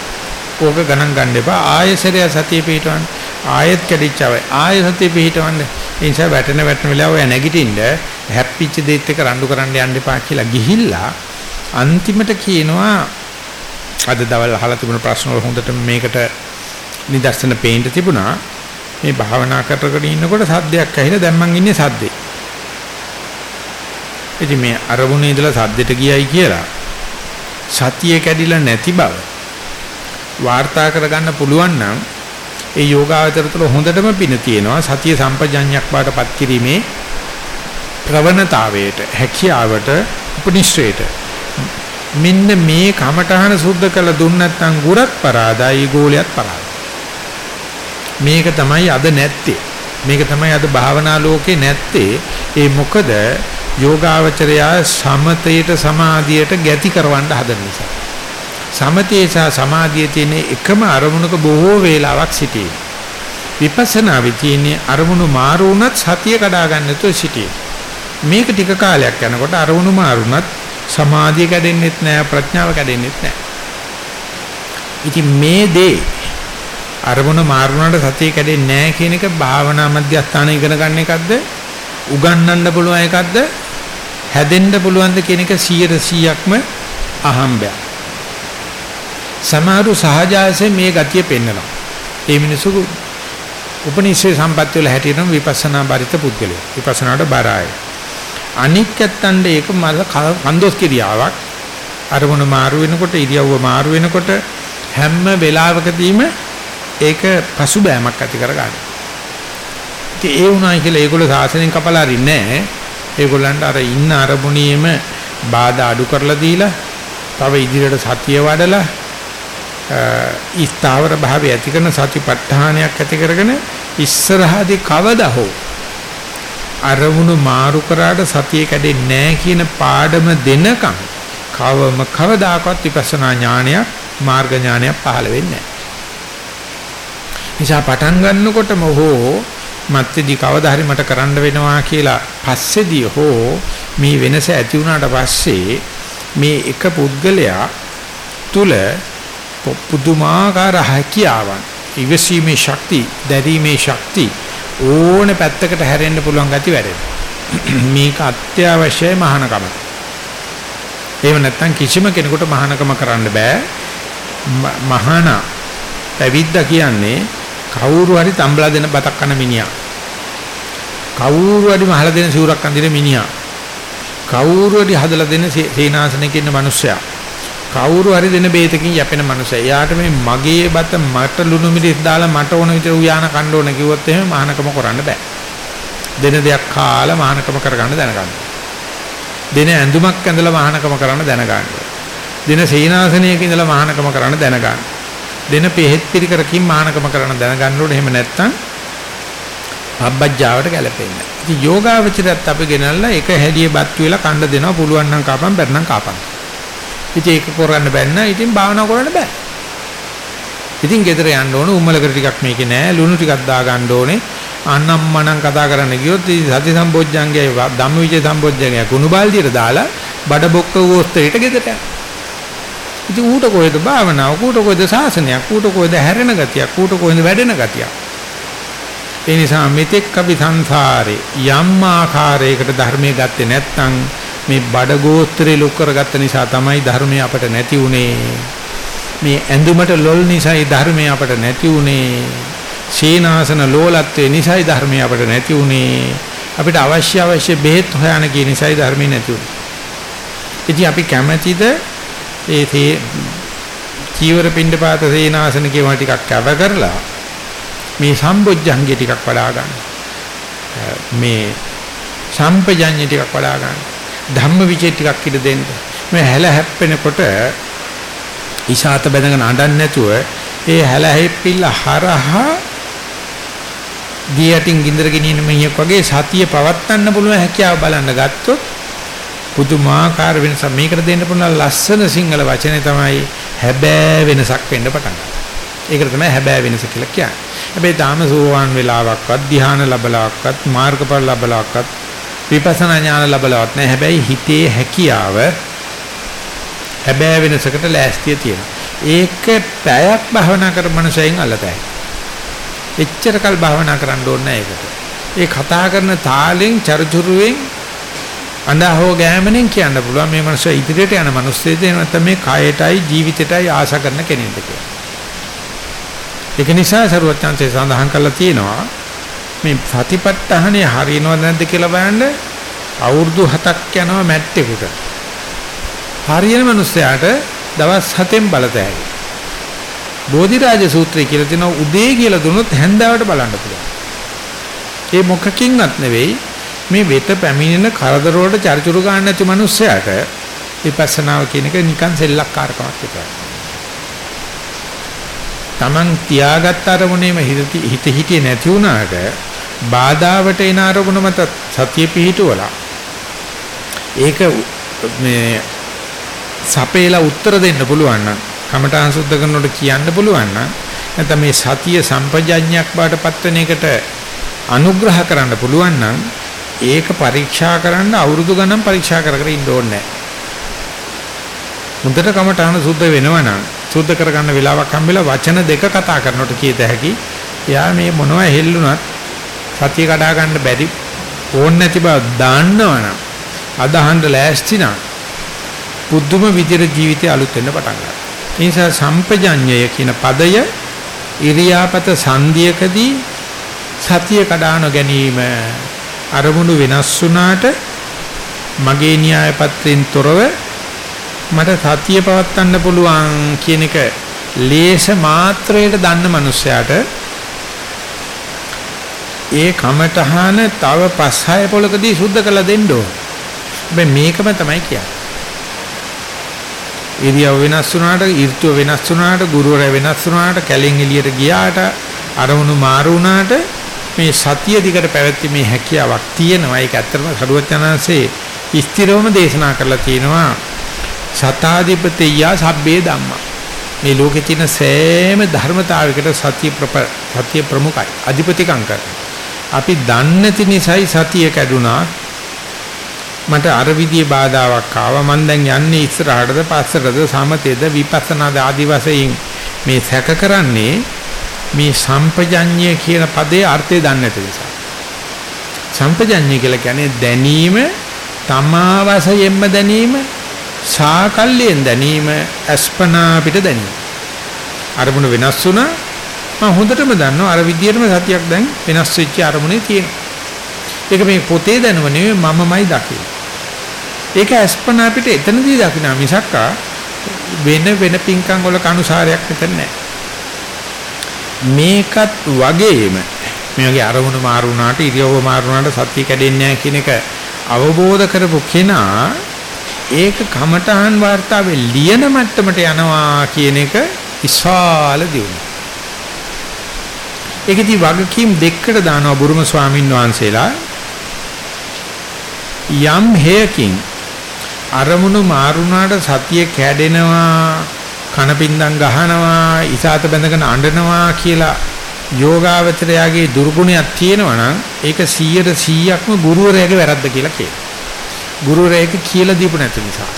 ඕක ගණන් ගන්න එපා. ආයෙසරය සතිය පිටවන්න. ආයෙත් කැඩිච්චවයි. ආයෙ සතිය පිටවන්න. ඒ නිසා වැටෙන වැටෙන වෙලාව ඔය නැගිටින්න හැප්පිච්ච දෙයත් එක රණ්ඩු කරන්න යන්න එපා කියලා ගිහිල්ලා අන්තිමට කියනවා අද දවල් අහලා තිබුණ ප්‍රශ්න වල හොඳට මේකට නිදර්ශන පේන්න තිබුණා. මේ භාවනා කරගෙන ඉන්නකොට සද්දයක් ඇහිලා දැන් මං ඉන්නේ සද්දේ. ඉතින් මේ අරමුණේ ඉඳලා සද්දෙට ගියයි කියලා සතිය කැඩිලා නැති බව. වාර්තා කරගන්න පුළුවන් නම් ඒ යෝගාවචර තුළ හොඳටම පින තියෙනවා සතිය සම්පජඤ්ඤයක් බාටපත් කිරීමේ ප්‍රවණතාවයට හැකියාවට උපනිශ්‍රේට මෙන්න මේ කමඨහන සුද්ධ කළ දුන්න නැත්නම් ගුරත් පරාදයි ගෝලියත් පරාදයි. මේක තමයි අද නැත්තේ. මේක තමයි අද භාවනා ලෝකේ නැත්තේ. ඒ මොකද යෝගාවචරයා සමතයට සමාධියට ගැති කරවන්න හදන නිසා. සමතේ සහ සමාධියේ තියෙන එකම අරමුණක බොහෝ වේලාවක් සිටී විපස්සනා විචින්නේ අරමුණු මාරු වුණත් සතිය කඩා ගන්න නැතුව සිටී මේක ටික කාලයක් යනකොට අරමුණු මාරුණත් සමාධිය කැඩෙන්නෙත් නෑ ප්‍රඥාව කැඩෙන්නෙත් නෑ. ඉතින් මේ දේ අරමුණ මාරුණාට සතිය කැඩෙන්නේ නෑ කියන එක භාවනා මධ්‍යස්ථාන ඉගෙන ගන්න එකක්ද? උගන්වන්න පුළුවන් එකක්ද? හැදෙන්න පුළුවන්ද කියන එක 100%ක්ම අහම්බයක්. සමහරු සහජාසයෙන් මේ ගතිය පෙන්නනවා. ඒ මිනිසු උපනිෂේ සම්පත්‍ය වල හැටියට විපස්සනා බරිත පුද්ගලයෝ. විපස්සනාට බරයි. අනික් ඇත්තන්ට ඒක මල කන්දොස් කිරියාවක් අරමුණ මාරු වෙනකොට ඉරියව්ව මාරු වෙනකොට හැම වෙලාවකදීම ඒක පසුබෑමක් ඇති කරගන්න. ඉතින් ඒ වුණායි කියලා ඒගොල්ලෝ සාසනෙන් කපලා අරින්නේ නැහැ. ඒගොල්ලන්ට අර ඉන්න අරමුණේම බාධා අඩු කරලා දීලා තව ඉදිරියට සතිය වඩලා ඊස්තාවර භාවය ඇති කරන සතිපට්ඨානයක් ඇති කරගෙන ඉස්සරහදී කවදා හෝ අරමුණු මාරු කරාට සතිය කැඩෙන්නේ නැහැ කියන පාඩම දෙනකම් කවම කවදාකවත් විපස්සනා ඥානයක් මාර්ග ඥානයක් පහළ වෙන්නේ නැහැ. නිසා පටන් ගන්නකොටම හෝ මත්තේදී කවදා හරි මට කරන්න වෙනවා කියලා පස්සේදී හෝ මේ වෙනස ඇති වුණාට පස්සේ මේ එක පුද්ගලයා තුල පුදුමාකාර හැකියාවන් ඉවසීමේ ශක්තිය, දැරීමේ ශක්තිය ඕන පැත්තකට හැරෙන්න පුළුවන් ගති වැඩෙනවා. මේක අත්‍යවශ්‍යයි මහානකම. එහෙම නැත්නම් කිසිම කෙනෙකුට මහානකම කරන්න බෑ. මහාන පැවිද්දා කියන්නේ කවුරු හරි තම්බලා දෙන බතක් කන මිනිහා. කවුරු හරි මහලා දෙන සිවුරක් අඳින මිනිහා. කවුරු හරි හදලා දෙන සේනාසනයක ඉන්න මිනිස්සයා. කවුරු හරි දෙන බේතකින් යැපෙන මනුස්සය. එයාට මේ මගේ බත මට ලුණු මිරිස් දාලා මට ඕන විතර උයාන කන්න ඕන කිව්වොත් එහෙම මහානකම කරන්න බෑ. දෙන දෙයක් කාලා මහානකම කරගන්න දැනගන්න. දෙන ඇඳුමක් ඇඳලා මහානකම කරන්න දැනගන්න. දෙන සීනාසනයක ඉඳලා මහානකම කරන්න දැනගන්න. දෙන පෙහෙත් පිළිකරකින් මහානකම කරන්න දැනගන්න ඕනේ. එහෙම නැත්නම් අබ්බජ්ජාවට ගැලපෙන්නේ. ඉතින් යෝගාවචරයත් අපි ගෙනල්ලා එක හැඩියේ බත් වෙලා කන්න දෙනවා පුළුවන් නම් කාපම් බැරනම් කාපම්. ඉතින් ඒක කරන්න බැන්න ඉතින් භාවනා කරන්න බෑ. ඉතින් ගෙදර යන්න ඕන උම්මලකට ටිකක් මේකේ නෑ ලුණු ටිකක් දා ගන්න ඕනේ. අනම්මනම් කතා කරන්න ගියොත් සති සම්බොජ්ජංගය ධම්මවිචේ සම්බොජ්ජංගය කුණු බාල්දියට ගාලා බඩ බොක්ක ගෝස්තරයට ගෙදරට යනවා. ඉතින් ඌට කොහෙද භාවනාව ඌට කොහෙද සාසනයක් ඌට කොහෙද හැරෙන ගතියක් ඌට කොහෙද වැඩෙන ගතියක් ඒ නිසා මෙතෙක් අපි සංසාරේ යම් ආකාරයකට ධර්මයේ ගත්තේ නැත්නම් මේ බඩ ගෝත්‍රේ ලොක් කරගත්ත නිසා තමයි ධර්මය අපට නැති උනේ. මේ ඇඳුමට ලොල් නිසායි ධර්මය අපට නැති උනේ. සීනාසන ලෝලත්වයේ නිසායි ධර්මය අපට නැති උනේ. අපිට අවශ්‍ය අවශ්‍ය බෙහෙත් හොයන කී නිසායි ධර්මය නැති උනේ. ඉතින් අපි කැමැතිද ඒ චීවර පින්ඩපාත සීනාසන කියවා ටිකක් කැව කරලා මේ සම්බොජ්ජංගේ ටිකක් වඩා ගන්න. මේ සම්පජඤ්ඤ ටිකක් වඩා ගන්න. ධම්ම විචේ ටිකක් ඉඳ දෙන්න. මේ හැල හැප්පෙනකොට ඉසాత බැඳගෙන අඬන්නේ නැතුව ඒ හැල හැප්පිල්ල හරහා දී යටින් ගින්දර ගෙනියන මිනිහෙක් වගේ සතිය පවත්වන්න පුළුවන් හැකියාව බලන්න ගත්තොත් පුදුමාකාර වෙනසක් මේකට දෙන්න පුළුවන් ලස්සන සිංහල වචනේ තමයි හැබෑ වෙනසක් වෙන්න පටන් ගන්නවා. ඒකට තමයි හැබෑ වෙනස කියලා කියන්නේ. හැබැයි තාම සෝවාන් වෙලාවක්වත් ධ්‍යාන ලැබලාවක්වත් මාර්ගඵල ලැබලාවක්වත් විපස්සනා ඥාන ලැබලාවක් නැහැ. හැබැයි හිතේ හැකියාව හැබෑ වෙනසකට ලෑස්තිය තියෙනවා. ඒක පැයක් භවනා කර මනසෙන් අල්ලතයි. එච්චර කල් භවනා කරන්න ඕනේ ඒකට. ඒ කතා කරන තාලෙන් චරිචුරුවෙන් අඬහෝ ගෑමෙන් කියන්න පුළුවන් මේ මනුස්සය ඉදිරියට යන මිනිස්සෙද නැත්නම් මේ කයටයි ජීවිතයටයි ආශා කරන කෙනෙක්ද කියලා. ඒක නිසා සරුවචාන්සේ සඳහන් කරලා තියෙනවා මේ සතිපට්ඨානේ හරියනවද නැද්ද කියලා බලන්න අවුරුදු 7ක් යනවා මැට්ටෙකුට. හරියන මිනිස්සයාට දවස් 7න් බලතැයි. බෝධිරාජ සූත්‍රය කියලා තියෙනවා උදේ කියලා දුන්නොත් හැන්දාවට බලන්න පුළුවන්. ඒ මොකකින්වත් නෙවෙයි මේ වෙත පැමිණෙන කරදර වලට චරිචුරු ගන්න නැති මිනිස්සයාට විපස්සනාව කියන එක නිකන් සෙල්ලක්කාරකමක් විතරයි. Taman තියාගත් අරමුණේම හිත හිත හිටියේ නැති වුණාට බාධාවට එන අරමුණ මත සතිය පිහිටුවලා ඒක මේ සපේලා උත්තර දෙන්න පුළුවන් නම් කමඨාන් සුද්ධ කරනකොට කියන්න පුළුවන් නම් නැත්නම් මේ සතිය සම්පජඤ්ඤයක් බවට පත්වෙන එකට අනුග්‍රහ කරන්න පුළුවන් නම් ඒක පරීක්ෂා කරන්න අවුරුදු ගණන් පරීක්ෂා කර කර ඉන්න ඕනේ නැහැ. මුදට කමඨාන සුද්ධ වෙනවනම් සුද්ධ කරගන්න වෙලාවක් හම්බෙලා වචන දෙක කතා කරනකොට කීත හැකි. යා මේ මොනවා හෙල්ලුණත් සතිය කඩා ගන්න බැරි ඕන් නැති බව දාන්නවනම් අදහන්න ලෑස්ති නම් පුදුම විදිහට ජීවිතය අලුත් වෙන්න පටන් ගන්නවා. ඒ නිසා සම්පජඤ්ඤය කියන පදය ඉරියාපත සංධියකදී සතිය කඩාන ගැනීම අරමුණු වෙනස් වුණාට මගේ න්‍යාය පත්‍රයෙන් තොරව මට සතිය පවත්වන්න පුළුවන් කියන එක ලේස මාත්‍රයට දන්න මනුස්සයාට ඒ කමටහන තව 5-6 පොලකදී සුද්ධ කළ දෙන්න ඕන. හැබැයි මේකම තමයි කියන්නේ. ඉරියව් වෙනස් වුණාට, ඍතු වෙනස් වුණාට, ගුරුවරයා වෙනස් වුණාට, කැලෙන් එළියට ගියාට, අරමුණු මාරු වුණාට මේ සතිය දිකට පැවැත්ීමේ හැකියාවක් තියෙනවා. ඒක ඇත්තටම සරුවචනාංශේ ස්ථිරවම දේශනා කරලා තියෙනවා. සතාධිපතිය සබ්බේ ධම්මා. මේ ලෝකේ තියෙන සෑම ධර්මතාවයකට සතිය සතිය ප්‍රමුඛයි. අධිපතිකම් කරනවා. අපි දන්නේ නැති නිසායි සතිය කැඩුනා. මට අර විදිහේ බාධාවක් ආවා. මම දැන් යන්නේ ඉස්සරහටද පස්සටද සමතේද විපස්සනාද ආදි වශයෙන් මේ සැක කරන්නේ මේ සම්පජඤ්ඤය කියන පදේ අර්ථය දන්නේ නැති නිසා. සම්පජඤ්ඤය කියලා කියන්නේ දැනීම තමා වශයෙන්ම දැනීම සාකල්යෙන් දැනීම අස්පනා පිට දැනීම. අරමුණ වෙනස් වුණා මම හොඳටම දන්නවා අර විදියටම සතියක් දැන් වෙනස් වෙච්ච අරමුණේ තියෙනවා. ඒක මේ පොතේ දැනුම නෙවෙයි මමමයි දකින්නේ. ඒක අස්පනා පිට එතනදී දකින්න මිසක්කා වෙන වෙන පිංකම් වල කනුසාරයක් මෙතන නැහැ. මේකත් වගේම මේ වගේ අරමුණු මාරු වුණාට ඉරියව්ව මාරු වුණාට සත්‍ය කැඩෙන්නේ නැහැ කියන එක අවබෝධ කරපු කෙනා ඒක කමඨහන් වார்த்தාවේ ලියන මට්ටමට යනවා කියන එක විශාල දියුණුවක්. ඒකදී වගකීම් දෙකකට දානවා බුරුම ස්වාමීන් වහන්සේලා යම් හේයකින් අරමුණු මාරුණාට සතිය කැඩෙනවා කනපින්දම් ගහනවා ඉසాత බැඳගෙන අඬනවා කියලා යෝගාවචරයාගේ දුර්ගුණයක් තියෙනවා නම් ඒක 100ට 100ක්ම ගුරුවරයාගේ වැරද්ද කියලා කියනවා. ගුරුවරයෙක් කියලා දීපු නැති නිසා.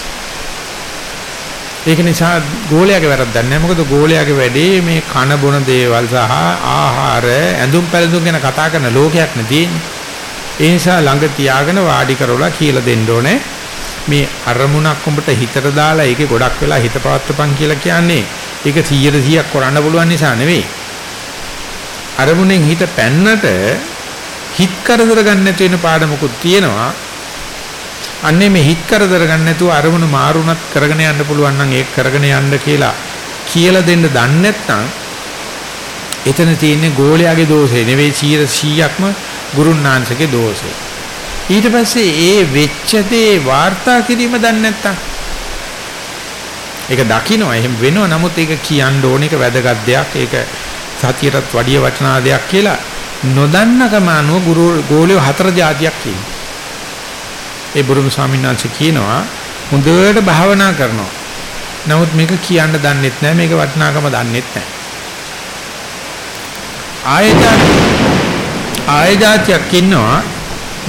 ඒක නිසා ගෝලයාගේ වැරද්දක් නෑ මොකද ගෝලයාගේ වැඩේ මේ කන බොන දේවල් සහ ආහාර ඇඳුම් පැළඳුම් ගැන කතා කරන ලෝකයක් නෙදී. ඒ නිසා ළඟ තියාගෙන වාඩි කරවලා කියලා දෙන්න ඕනේ. මේ අරමුණක් උඹට හිතට දාලා ඒකේ ගොඩක් වෙලා හිත පවත්වපන් කියලා කියන්නේ ඒක 100 100ක් කරන්න පුළුවන් නිසා නෙවෙයි. අරමුණෙන් හිත පැන්නට හිත කරදර ගන්න නැති වෙන පාඩමකුත් තියෙනවා. අන්නේ මේ හිත කරදර ගන්න නැතුව අරමුණ මාරුණත් කරගෙන යන්න පුළුවන් නම් ඒක කරගෙන යන්න කියලා කියලා දෙන්න දන්නේ නැත්නම් එතන තියෙන්නේ ගෝලයාගේ දෝෂේ නෙවෙයි 100%ක්ම ගුරුන්නාංශගේ දෝෂේ. ඊට පස්සේ ඒ වෙච්ච දේ වාර්තා කිරීම දන්නේ නැත්තම් ඒක දකින්න එහෙම වෙනව නමුත් ඒක කියන්න ඕන එක වැදගත් දෙයක් ඒක සතියටත් වැඩිය වටිනා දෙයක් කියලා නොදන්නකම අනුව ගුරු ගෝලිය හතර જાතියක් ඉන්නවා. ඒ බුදුම ස්වාමීන් වහන්සේ කියනවා හොඳට භාවනා කරනවා. නමුත් මේක කියන්න දන්නෙත් නැහැ මේක වටිනාකම දන්නෙත් නැහැ. ආයජාත ආයජාතියක් ඉන්නවා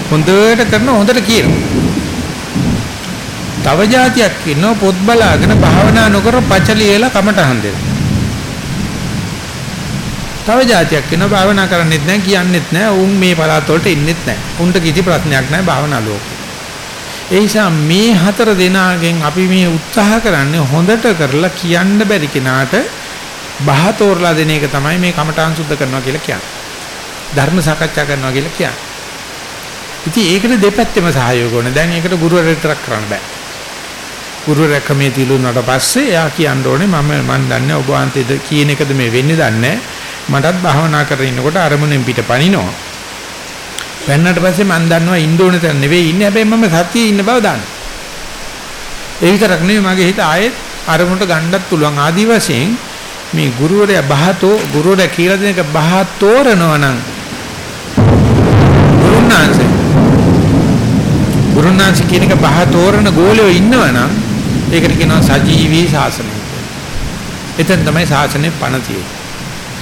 හොඳට කරන හොඳට කියනවා. තව જાතියක් ඉන්නවා පොත් බලාගෙන භාවනා නොකර පචලියලා කමටහන් දෙනවා. තව જાතියක් ඉන්නවා භාවනා කරන්නෙත් නැහැ කියන්නෙත් නැහැ උන් මේ පළාත් වලට ඉන්නෙත් නැහැ. උන්ට කිසි ප්‍රශ්නයක් නැහැ භාවනා ලෝකේ. ඒ නිසා මේ හතර දෙනාගෙන් අපි මේ උත්සාහ කරන්නේ හොඳට කරලා කියන්න බැරි කෙනාට බහ තෝරලා දෙන එක තමයි මේ කමඨාන් සුද්ධ කරනවා කියලා කියන්නේ. ධර්ම සාකච්ඡා කරනවා කියලා කියන්නේ. ඉතින් ඒකට දෙපැත්තෙම සහයෝග ඕනේ. දැන් ඒකට ගුරුවරයෙක් විතරක් කරන්න බෑ. ගුරුවරයා කමේ තියුණාට පස්සේ එයා කියන්න ඕනේ මම මන් දන්නේ ඔබ වහන්සේද කියන එකද මේ වෙන්නේ දන්නේ මටත් භාවනා කරගෙන ඉන්නකොට අරමුණෙන් පිට පනිනවා. වෙන්නට පස්සේ මම දන්නවා ඉන්න ඕන තැන නෙවෙයි ඉන්නේ හැබැයි මම සතියේ ඉන්න බව දන්නවා. ඒ විතරක් නෙවෙයි මගේ හිත ආයෙත් අරමුණට ගන්නත් පුළුවන් ආදි වශයෙන් මේ ගුරුවරයා බහතෝ ගුරුවරයා කියලා දෙන එක බහතෝරනවා නම් ගුරුනාංශ ගුරුනාංශ කියන එක බහතෝරන ගෝලියෝ ඉන්නවනම් ඒකට කියනවා සජීවී ශාසනය. එතෙන් තමයි ශාසනය පණ තියෙන්නේ.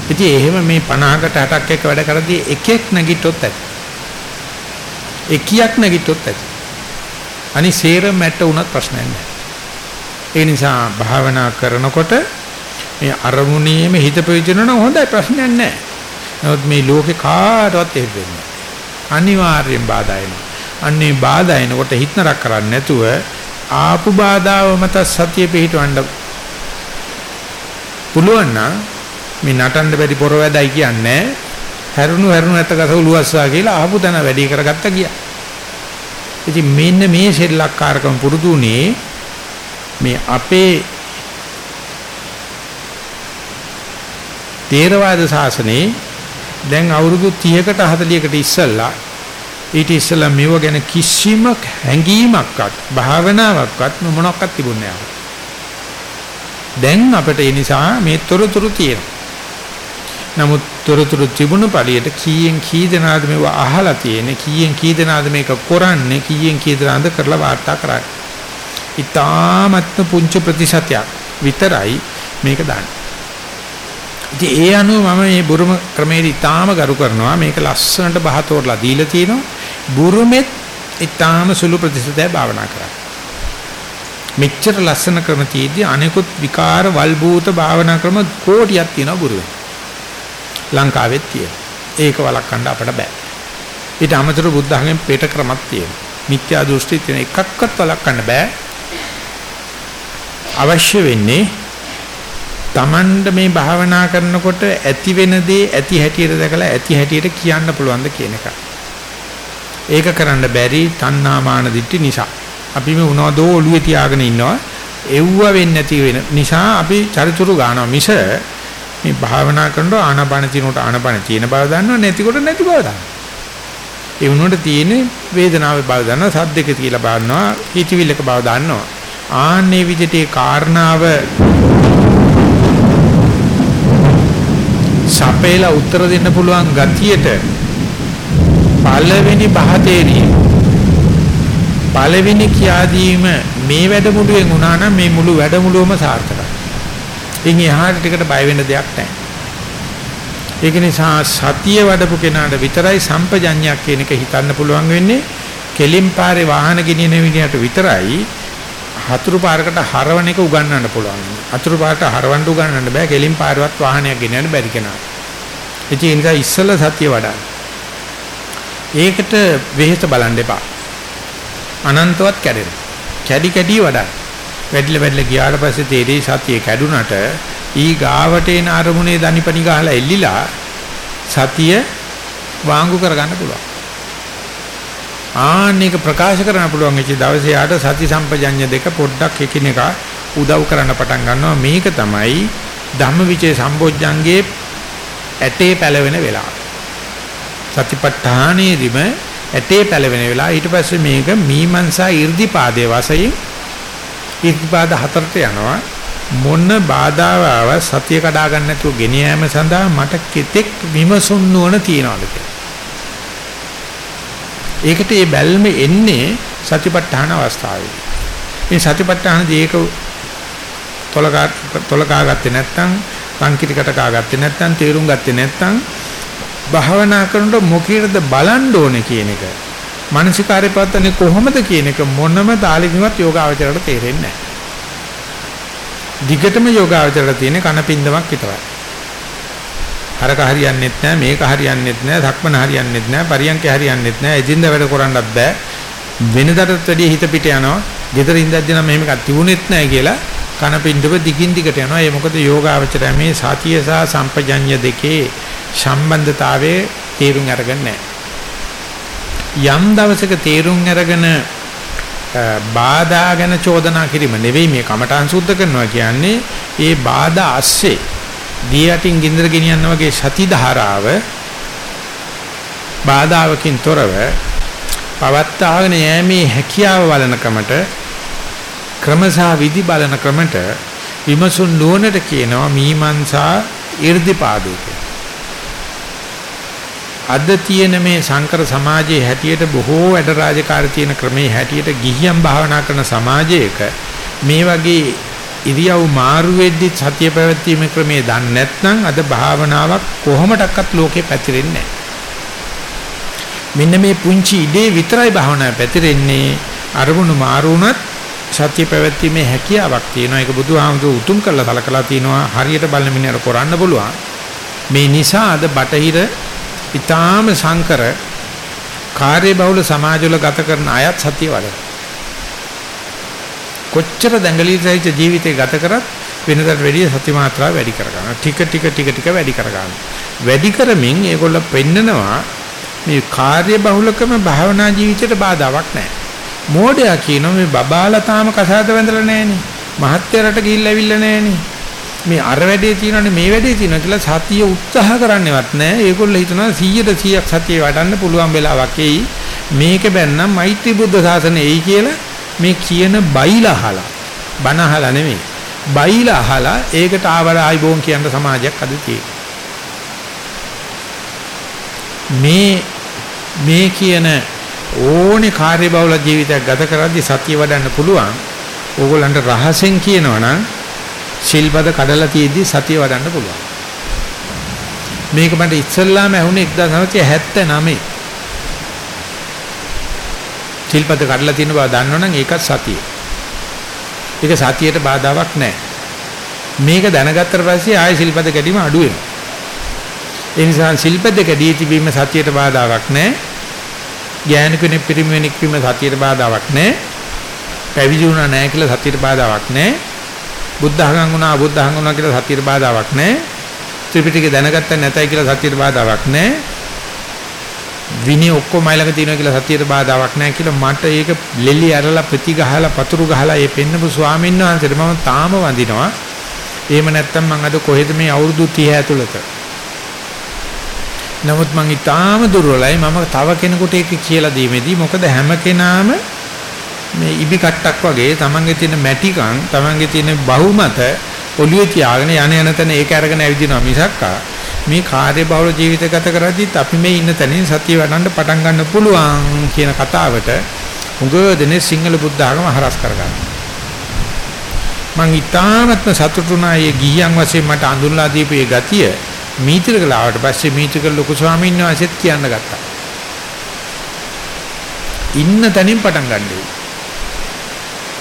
ඉතින් එහෙම මේ 50කට 60ක් එක වැඩ කරද්දී එකෙක් නැගිට්ටොත් ඇති. එකියක් නැගිට්ටොත් ඇති. අනි සේර මැට්ට උනත් ප්‍රශ්නයක් නැහැ. ඒ නිසා භාවනා කරනකොට මේ අරමුණේම හිත පිවිදෙනවා නම් හොඳයි ප්‍රශ්නයක් නැහැ. නමුත් මේ ලෝකේ කාටවත් එහෙම වෙන්නේ අනිවාර්යෙන් බාධා එනවා. අන්නේ බාධා එනකොට හිත නරක කරන්නේ නැතුව ආපු බාධාව මත සතිය පිහිටවන්න පුළුවන් නම් මේ නටන්න බැරි පොරවැදයි කියන්නේ හැරුණු හැරුණු නැත ගසවලුවස්සා කියලා ආපු තැන වැඩි කරගත්ත ගියා. ඉතින් මෙන්න මේ සෙල්ලක්කාරකම පුරුදුනේ මේ අපේ තේරවාද ශාසනයේ දැන් අවුරුදු 30කට 40කට ඉස්සෙල්ලා ඊට ඉස්සෙල්ලා මේව ගැන කිසිම හැඟීමක්වත් භාවනාවක්වත් මොනක්වත් තිබුණේ නැහැ. දැන් අපිට ඒ නිසා මේ තොරතුරු තියෙනවා. නමුත් තොරතුරු තිබුණු පළියට කීයෙන් කී දෙනාද මේව අහලා තියෙන්නේ කීයෙන් කී දෙනාද මේක කරන්නේ කීයෙන් කී දෙනාද කරලා වාර්තා කරන්නේ. ඊ타මත්ම පුංචි ප්‍රතිශතයක් විතරයි මේක දාන්නේ. ඉතින් ඒ අනුව මම මේ බුරුම ක්‍රමයේ ඊ타ම ගරු කරනවා මේක ලස්සනට බහතෝරලා දීලා තිනවා. බුරුමෙත් ඊ타ම සුළු ප්‍රතිශතයක් භාවනා කරා. මෙච්චර ලස්සන ක්‍රම තියෙද්දි අනෙකුත් විකාර වල්බූත භාවනා ක්‍රම කෝටියක් තියෙනවා බුරුමේ. ලංකාවෙත් තියෙනවා. ඒක වළක්වන්න අපට බෑ. ඊට අමතරව බුද්ධ ධර්මයෙන් පිට ක්‍රමක් තියෙනවා. මිත්‍යා දෘෂ්ටි තියෙන එකක්වත් වළක්වන්න බෑ. අවශ්‍ය වෙන්නේ Tamand මේ භාවනා කරනකොට ඇති වෙන දේ ඇති හැටියට දැකලා ඇති හැටියට කියන්න පුළුවන්ද කියන එක. ඒක කරන්න බැරි තණ්හාමාන දිට්ඨි නිසා. අපි මේ උනවදෝ ඔළුවේ තියාගෙන ඉන්නවා. එව්ව වෙන්නේ නැති වෙන නිසා අපි චරිචුරු ගන්නවා මිස මේ භාවනා කරනකොට ආනාපාන තිනකොට ආනාපාන තියෙන බව දන්නවා නැතිකොට නැති බව දන්නවා. ඒ වුණොට තියෙන්නේ වේදනාවේ බව දන්නවා සද්දක කියලා බලනවා හිතවිල්ලක බව දන්නවා. ආන්නේ විදිහට ඒ කාරණාව සපේලා උත්තර දෙන්න පුළුවන් ගතියට පළවෙනි පහතේරිය පළවෙනි කියාදීම මේ වැඩමුළුවෙන් වුණා නම් මේ මුළු වැඩමුළුවම සාර්ථකයි. ඉන් එහාට ටිකට බය වෙන්න දෙයක් නැහැ. ඒක නිසා සතිය වඩපු කෙනාට විතරයි සම්පජඤ්ඤයක් කියන එක හිතන්න පුළුවන් වෙන්නේ. කෙලින් පාරේ වාහන ගෙනියන විදිහට විතරයි හතුරු පාරකට හරවන එක උගන්වන්න පුළුවන්. හතුරු පාරට හරවන්න උගන්වන්න බෑ කෙලින් පාරවත් වාහනයක් ගෙනියන්න බැරි කෙනා. ඒ නිසා ඉස්සල සතිය වඩන්න. ඒකට වෙහෙස බලන්න එපා. අනන්තවත් කැඩෙනවා. කැඩි කැඩි වඩන්න. වැඩිලා වැඩිලා ගියාට පස්සේ තේරෙයි සතිය කැඩුනට ඊ ගාවට එන අරමුණේ දනිපනි ගහලා එල්ලිලා සතිය වාංගු කරගන්න පුළුවන්. ආන්නේක ප්‍රකාශ කරන්න පුළුවන් ඉච්ච දවසේ යාට සති සම්පජඤ්ඤ දෙක පොඩ්ඩක් එකිනෙකා උදව් කරන්න පටන් ගන්නවා මේක තමයි ධම්මවිචේ සම්බොජ්ජංගේ ඇටේ පැලවෙන වෙලාව. සතිපට්ඨානයේදීම ඇටේ පැලවෙන වෙලාව ඊට පස්සේ මේක මීමන්සා 이르දිපාදයේ වශයෙන් ඉර්ධිපාද හතරට යනවා මොන බාධාව සතිය කඩා ගන්න නැතුව ගෙන යාම සඳහා මට කෙතෙක් විමසුන් නුවණ තියනවාද කියලා. ඒකට මේ බැල්ම එන්නේ සතිපට්ඨාන අවස්ථාවේදී. මේ සතිපට්ඨානදී ඒක තොලකා තොලකා ගත්තේ නැත්නම් සංකිටිකට කා ගත්තේ නැත්නම් තේරුම් ගත්තේ නැත්නම් භාවනා කරනකොට මොකීරද බලන්න ඕනේ කියන එක. මානසිකාරය පවත්න්නේ කොහොමද කියන එක මොනම තාලෙකින්වත් යෝගාවචරයට තේරෙන්නේ නැහැ. දිගටම යෝගාවචරයට තියෙන කනපින්දමක් විතරයි. හරක හරියන්නේත් නැහැ මේක හරියන්නේත් නැහැ ධක්මන හරියන්නේත් නැහැ පරියන්ක හරියන්නේත් නැහැ එදින්ද වැඩ කරන්නත් බෑ වෙනදටත් වැඩිය හිත පිට යනවා gedara ඉඳද්දී නම් මෙහෙම එකක් තිබුණෙත් නැහැ කියලා කනපින්දව දිගින් දිගට යනවා ඒ මොකද යෝගාවචරය මේ සතිය සහ සම්පජඤ්ඤ දෙකේ සම්බන්ධතාවයේ තේරුම් අරගෙන නැහැ. යම් දවසක තේරුම් අරගෙන බාධා ගැන චෝදනා කිරීම නෙවෙයි මේ කමඨං සුද්ධ කරනවා කියන්නේ. ඒ බාධා ඇස්සේ දී යටින් ගින්දර ගෙනියන්න වගේ සති ධාරාව බාධාවකින් තොරව පවත්තාගෙන යෑමේ හැකියාව බලන ක්‍රමට ක්‍රමසා විදි බලන ක්‍රමට විමසුන් නුවණට කියනවා මීමන්සා irdipaadu අද තියෙන මේ සංකර සමාජයේ හැටියට බොහෝ වැඩ රාජකාරී තියෙන ක්‍රමේ හැටියට ගිහියන් භාවනා කරන සමාජයක මේ වගේ ඉරියව් මාරු වෙද්දි සතිය පැවැත්වීමේ ක්‍රමේ දන්නේ නැත්නම් අද භාවනාවක් කොහොමඩක්වත් ලෝකේ පැතිරෙන්නේ මෙන්න මේ පුංචි ඉඩේ විතරයි භාවනාව පැතිරෙන්නේ. අරමුණු මාරු වුණත් සත්‍ය පැවැත්වීමේ හැකියාවක් තියෙනවා. ඒක බුදුහාමුදුරු උතුම් කරලා සලකලා තිනවා. හරියට බලන මිනිහට කරන්න පුළුවන්. මේ නිසා අද බටහිර ඊටාම සංකර කාර්ය බහුල සමාජවල ගත කරන අයත් සතිය වඩන කොච්චර දැඟලී සහිත ජීවිතේ ගත කරත් වෙනදට වැඩිය සති මාත්‍රාව වැඩි කර ගන්නවා. ටික ටික ටික ටික වැඩි කර ගන්නවා. වැඩි කරමින් ඒගොල්ල පෙන්නනවා මේ කාර්ය බහුලකම භාවනා ජීවිතයට බාධාවක් නැහැ. මෝඩයා කියනවා මේ බබාලා තාම කසාද වැඳලා නැහෙනේ. මහත්යරට ගිහිල්ලා ඇවිල්ලා නැහෙනේ. මේ අර වැඩේ තියෙනවනේ මේ වැඩේ තියෙනවා කියලා සතිය උත්සාහ කරන්නේවත් නැහැ. ඒගොල්ලෝ හිතනවා 100ට 100ක් සතිය වඩන්න පුළුවන් වෙලාවක් එයි. මේක බැන්නම් මෛත්‍රී බුද්ධ ශාසනය එයි කියලා මේ කියන බයිලා අහලා බණ අහලා නෙමෙයි බයිලා අහලා ඒකට ආවර ආයිබෝන් කියන සමාජයක් අද මේ මේ කියන ඕනේ කාර්යබහුල ජීවිතයක් ගත කරද්දී සතිය වඩන්න පුළුවන් ඕගොල්ලන්ට රහසෙන් කියනවනම් ශිල්පද කඩලා තියෙද්දි සතිය වඩන්න පුළුවන් මේක මට ඉස්සල්ලාම ඇහුනේ 1979 සිල්පද කඩලා තියෙන බව දන්නවනම් ඒකත් සතිය. ඒක සතියට බාධාවක් නැහැ. මේක දැනගත්තට පස්සේ ආයෙ සිල්පද කැඩීම අඩු වෙනවා. ඒ නිසා සිල්පද කැඩී තිබීම සතියට බාධාවක් නැහැ. ඥාන කෙනෙක් පිරිමිවෙනෙක් වීම සතියට බාධාවක් නැහැ. පැවිදි වුණා නැහැ කියලා සතියට බාධාවක් නැහැ. බුද්ධ ධර්ම වුණා අබුද්ධ ධර්ම වුණා කියලා සතියට බාධාවක් නැහැ. ත්‍රිපිටකය දැනගත්ත නැතයි කියලා සතියට බාධාවක් නැහැ. විනය ඔක්කොම ළඟ තියෙනවා කියලා සතියට බාධාවක් නැහැ කියලා මට ඒක ලෙලි ඇරලා ප්‍රති ගහලා පතුරු ගහලා ඒ පෙන්නපු ස්වාමීන් වහන්සේට මම තාම වඳිනවා. එහෙම නැත්තම් මං අද කොහෙද මේ අවුරුදු 30 ඇතුළත. නමුත් මං ඊටාම දුර්වලයි මම තව කෙනෙකුට ඒක කියලා දීමේදී මොකද හැම කෙනාම මේ ඉබි කට්ටක් වගේ තමන්ගේ තියෙන මැටිකම් තමන්ගේ තියෙන බහුමත ඔළුවේ තියාගෙන යන යන තැන ඒක අරගෙන ඇවිදිනවා මිසක්කා මේ කාර්යබහුල ජීවිත ගත කරද්දිත් අපි මේ ඉන්න තැනින් සතිය වඩන්න පටන් ගන්න පුළුවන් කියන කතාවට උගදෙනේ සිංහල බුද්ධ ආගම හරස් කරගන්නවා. මං ඊටාත්ම සතුටුනායේ ගියන් වශයෙන් මට අඳුන්ලා දීපු ඒ ගතිය මීතිරකල ආවට පස්සේ මීතිරකල ලොකු ස්වාමීන් වහන්සේත් කියන්න ගත්තා. ඉන්න තැනින් පටන් ගන්නයි.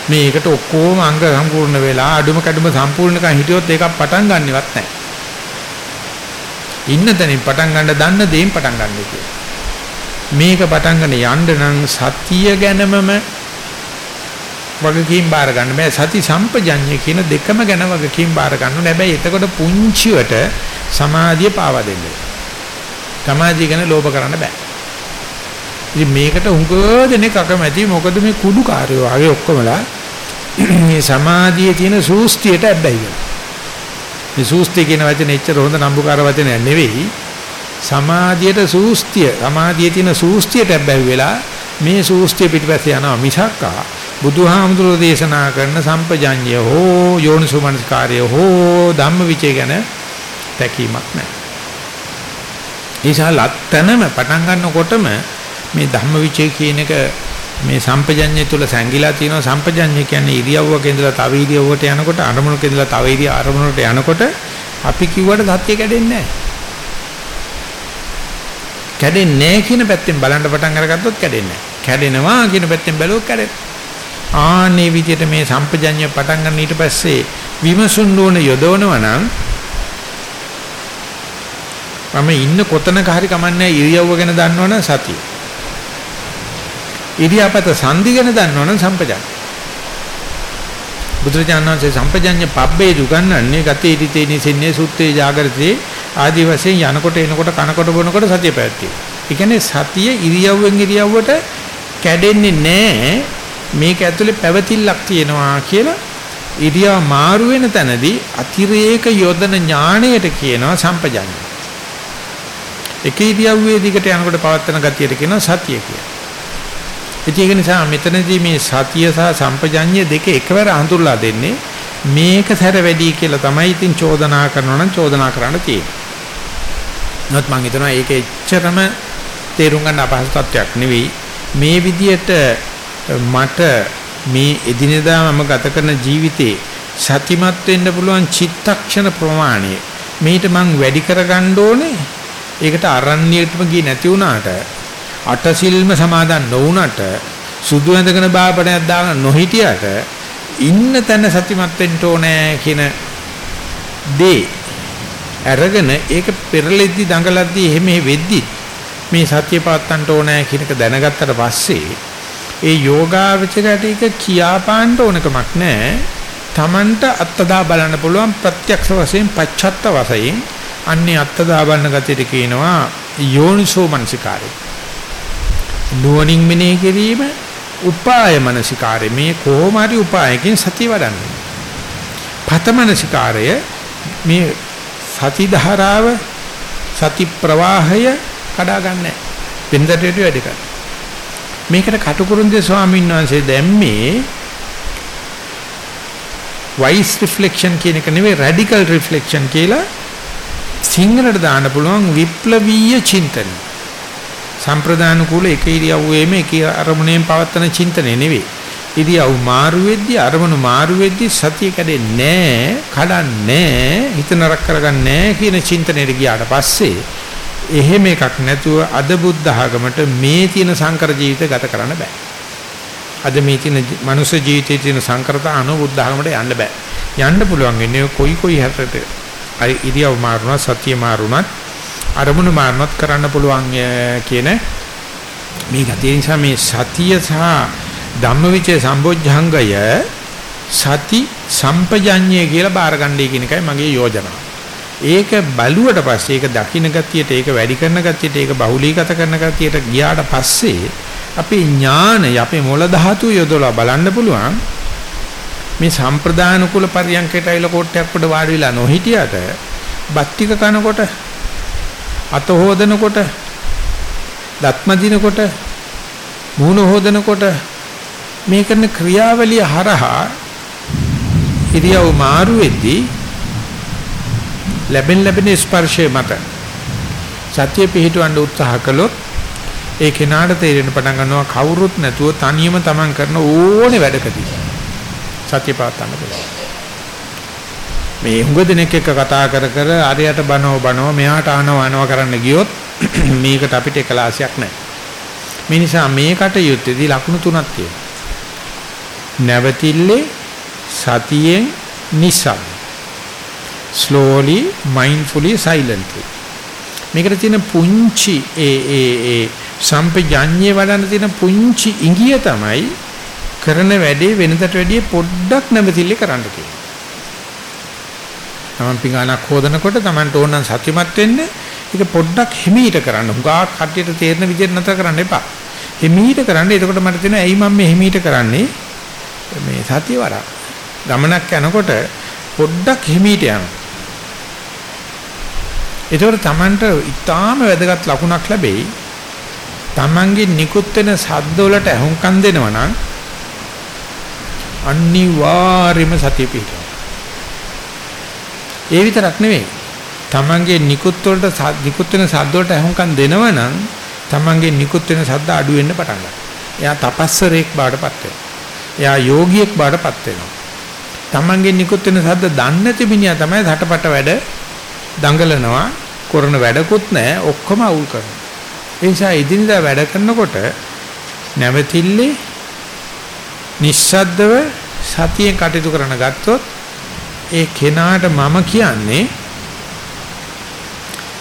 මේකට ඔක්කොම අංග සම්පූර්ණ වෙලා අඩුම කැඩුම සම්පූර්ණකම් හිටියොත් ඒකක් පටන් ගන්නවත් නැහැ. ඉන්න තැනින් පටන් ගන්න දන්න දේෙන් පටන් ගන්න කියලා. මේක පටන් ගන්න යන්න නම් සතිය ගැනමම වගකීම් බාර ගන්න බෑ සති සම්පජඤ්ඤය කියන දෙකම ගැන වගකීම් බාර ගන්න ඕනේ. හැබැයි එතකොට පුංචිවට සමාධිය පාවා දෙන්න. සමාධිය ගැන ලෝභ කරන්න බෑ. ඉතින් මේකට උඟ දෙනෙක් අකමැති මොකද මේ කුඩු කාර්යෝ ආගේ ඔක්කොමලා මේ සමාධියේ තියෙන සූස්තියට ඇබ්බැහි වෙනවා. මේ සූස්තිය කියන වචනේ එච්චර හොඳ නම්බුකාර වචනයක් නෙවෙයි. සමාධියට සූස්තිය, සමාධියේ තියෙන සූස්තියට බැහැ වෙලා මේ සූස්තිය පිටිපස්සේ යනවා මිසක්කා බුදුහාමුදුරෝ දේශනා කරන සම්පජඤ්ඤය හෝ යෝනිසුමනස්කාරය හෝ ධම්මවිචය ගැන තැකීමක් නැහැ. ඒසා ලත්තනම පටන් ගන්නකොටම මේ ධම්මවිචය කියන එක මේ සම්පජඤ්ඤය තුල සැංගිලා තියෙනවා සම්පජඤ්ඤය කියන්නේ ඉරියව්වක ඉඳලා තව ඉරියව්වකට යනකොට අරමුණක ඉඳලා තව ඉරිය අරමුණකට යනකොට අපි කිව්වට සත්‍ය කැඩෙන්නේ නැහැ. කැඩෙන්නේ නැහැ කියන පැත්තෙන් බලන්න පටන් අරගත්තොත් කැඩෙන්නේ නැහැ. කැඩෙනවා කියන පැත්තෙන් බැලුවොත් කැඩෙනවා. ආන්නේ විදිහට මේ සම්පජඤ්ඤය පටන් ගන්න ඊට පස්සේ විමසුන් නොවන යොදවනවා නම් මම ඉන්න කොතනක හරි කමන්නේ ඉරියව්ව ගැන දන්නවනම් සතිය. ඉරියාපත සංදි ගැන දන්නවනම් සම්පජඤ්ඤය. බුදුරජාණන් වහන්සේ සම්පජඤ්ඤ පබ්බේ දුගන්නන්නේ ගතේ ඉතිතේ නිසින්නේ සුත්තේ జాగරතේ ආදි වශයෙන් යනකොට එනකොට කනකොට බොනකොට සතිය පැවැත්තියි. ඒ කියන්නේ සතිය ඉරියව්වෙන් ඉරියව්වට කැඩෙන්නේ නැහැ. මේක ඇතුලේ පැවතිල්ලක් තියෙනවා කියලා ඉරියව් මාරු වෙන තැනදී අතිරේක යොදන ඥාණයට කියනවා සම්පජඤ්ඤය. එක ඉරියව්වේ දිගට යනකොට පවත්තන ගතියට කියනවා සතිය කියලා. ඒක නිසා මෙතනදී මේ සතිය සහ සම්පජඤ්ඤය දෙක එකවර හඳුල්ලා දෙන්නේ මේක සැර වැඩි කියලා තමයි ඉතින් චෝදනා කරනවා නම් චෝදනා කරන්න තියෙන්නේ. නමුත් මම හිතනවා ඒක එච්චරම තේරුම් ගන්න අපහසු තත්වයක් නෙවෙයි. මේ විදියට මට මේ එදිනෙදා මම ගත කරන ජීවිතේ සතිමත් වෙන්න පුළුවන් චිත්තක්ෂණ ප්‍රමාණය මේිට මං වැඩි කරගන්න ඕනේ. ඒකට අරණ්‍යයටම ගියේ නැති වුණාට අටසිල්ම සමාදන් නොවුනට සුදු ඇඳගෙන බාපණයක් දාගෙන නොහිටියට ඉන්න තැන සතිමත් වෙන්න ඕනේ කියන දේ අරගෙන ඒක පෙරලෙද්දි දඟලද්දි එහෙම වෙද්දි මේ සත්‍ය පාත්තන්ට ඕනේ කියන එක දැනගත්තට පස්සේ ඒ යෝගාවචරයට ඒක කියාපාන්න ඕනකමක් නැහැ. Tamanට අත්දා බලන්න පුළුවන් ප්‍රත්‍යක්ෂ වශයෙන් පච්චත්ත වශයෙන් අන්නේ අත්දා බලන ගතියට කියනවා යෝනිසෝ මනසිකාරය. නුවණින් මෙනෙහි කිරීම උපාය මනසිකාරය මේ කොහොම හරි උපායකින් සතිය වඩන්න. පත මනසිකාරය මේ සති ධාරාව සති ප්‍රවාහය කඩා ගන්නෑ. වෙනදට වැඩ කරන. මේකට කටුකුරුන්දේ ස්වාමීන් වහන්සේ දැම්මේ වයිස් රිෆ්ලෙක්ෂන් කියන එක නෙවෙයි රැඩිකල් රිෆ්ලෙක්ෂන් කියලා සිංහලට දාන්න පුළුවන් විප්ලවීය චින්තනය. සම්ප්‍රදාන කුල එක ඉරියව්වේම එක අරමුණෙන් පවත්තන චින්තනය නෙවෙයි. ඉරියව් මාරු වෙද්දී අරමුණු මාරු වෙද්දී සතිය කැඩෙන්නේ නැහැ, කඩන්නේ හිත නරක කරගන්නේ කියන චින්තනයට ගියාට පස්සේ එහෙම එකක් නැතුව අද බුද්ධ ආගමට මේ තියෙන සංකර ජීවිත ගත කරන්න බෑ. අද මේ තියෙන මනුෂ්‍ය ජීවිතයේ තියෙන සංකරත අනු බුද්ධ ආගමට යන්න බෑ. යන්න පුළුවන් වෙන්නේ කොයි කොයි හැටට ඉරියව් මාරුණා සතිය මාරුණත් අරමුණු මානවත් කරන්න පුළුවන් කියන මේ ගතිය නිසා මේ සතිය සහ ධම්මවිචේ සම්බොජ්ජංගය සති සම්පජඤ්ඤය කියලා බාරගන්නයි කියන එකයි මගේ යෝජනාව. ඒක බලුවට පස්සේ ඒක දකින්න ගතියට ඒක වැඩි කරන ගතියට ඒක බහුලීගත කරන ගතියට ගියාට පස්සේ අපේ ඥානය අපේ මොළ ධාතු යොදලා බලන්න පුළුවන් මේ සම්ප්‍රදාන කුල පරියන්කයට අයල කොටයක් උඩ වාඩි වෙලා නොහිටියට බත්තික කනකොට අත හොදනකොට දත්ම දිනකොට මූණ හොදනකොට මේ කරන ක්‍රියාවලිය හරහා ඉරියව් මාරු වෙද්දී ලැබෙන ලැබෙන ස්පර්ශය මත සත්‍ය පිහිටවන්න උත්සාහ කළොත් ඒ කෙනාට තේරෙන්න පටන් ගන්නවා කවුරුත් නැතුව තනියම තමන් කරන ඕනේ වැඩකදී සත්‍ය පාත්තන්න පුළුවන්. මේ හුඟ දෙනෙක් එක්ක කතා කර කර අරයට බනව බනව මෙහාට ආනව ආනව කරන්න ගියොත් මේකට අපිට එකලාසියක් නැහැ. මේ නිසා මේ කටයුත්තේදී ලකුණු තුනක් තියෙනවා. නැවතිල්ලේ සතියෙන් නිසම් slowly mindfully silently මේකට තියෙන පුංචි ඒ ඒ ඒ සම්පජඤ්ඤේ වඩන්න තියෙන පුංචි ඉඟිය තමයි කරන වැඩේ වෙනදට වැඩිය පොඩ්ඩක් නැවතිල්ලේ කරන්න තියෙන්නේ තමන් පිඟානක් හොදනකොට තමන්ට ඕන නම් සත්‍යමත් වෙන්න ඒක පොඩ්ඩක් හිමීට කරන්න. හුඟා කට්ටියට තේරෙන විදිහට නැතර කරන්න එපා. හිමීට කරන්න. එතකොට මට තේරෙනවා ඇයි මම මේ හිමීට කරන්නේ? මේ සතිය වරක්. ගමනක් යනකොට පොඩ්ඩක් හිමීට යනවා. ඒතකොට තමන්ට ඊටාම වැදගත් ලකුණක් ලැබෙයි. තමන්ගේ නිකුත් වෙන සද්ද වලට අහුම්කම් දෙනවා නම් අනිවාර්යයෙන්ම සතිය පිටවෙනවා. ඒ විතරක් නෙවෙයි. තමන්ගේ නිකුත් වලට නිකුත් වෙන සද්ද වලට අහුම්කම් දෙනවනම් තමන්ගේ නිකුත් වෙන සද්ද අඩු වෙන්න පටන් ගන්නවා. එයා තපස්සරෙක් බාටපත් වෙනවා. එයා යෝගියෙක් බාටපත් වෙනවා. තමන්ගේ නිකුත් වෙන සද්ද දන්නේ නැති මිනිහා තමයි හටපට වැඩ දඟලනවා. කරන වැඩකුත් නැහැ ඔක්කොම අවුල් කරනවා. ඒ නිසා ඉදිනදා වැඩ කරනකොට නැවතිල්ලේ නිස්සද්දව සතියෙන් කටයුතු කරන ගත්තොත් ඒ කෙනාට මම කියන්නේ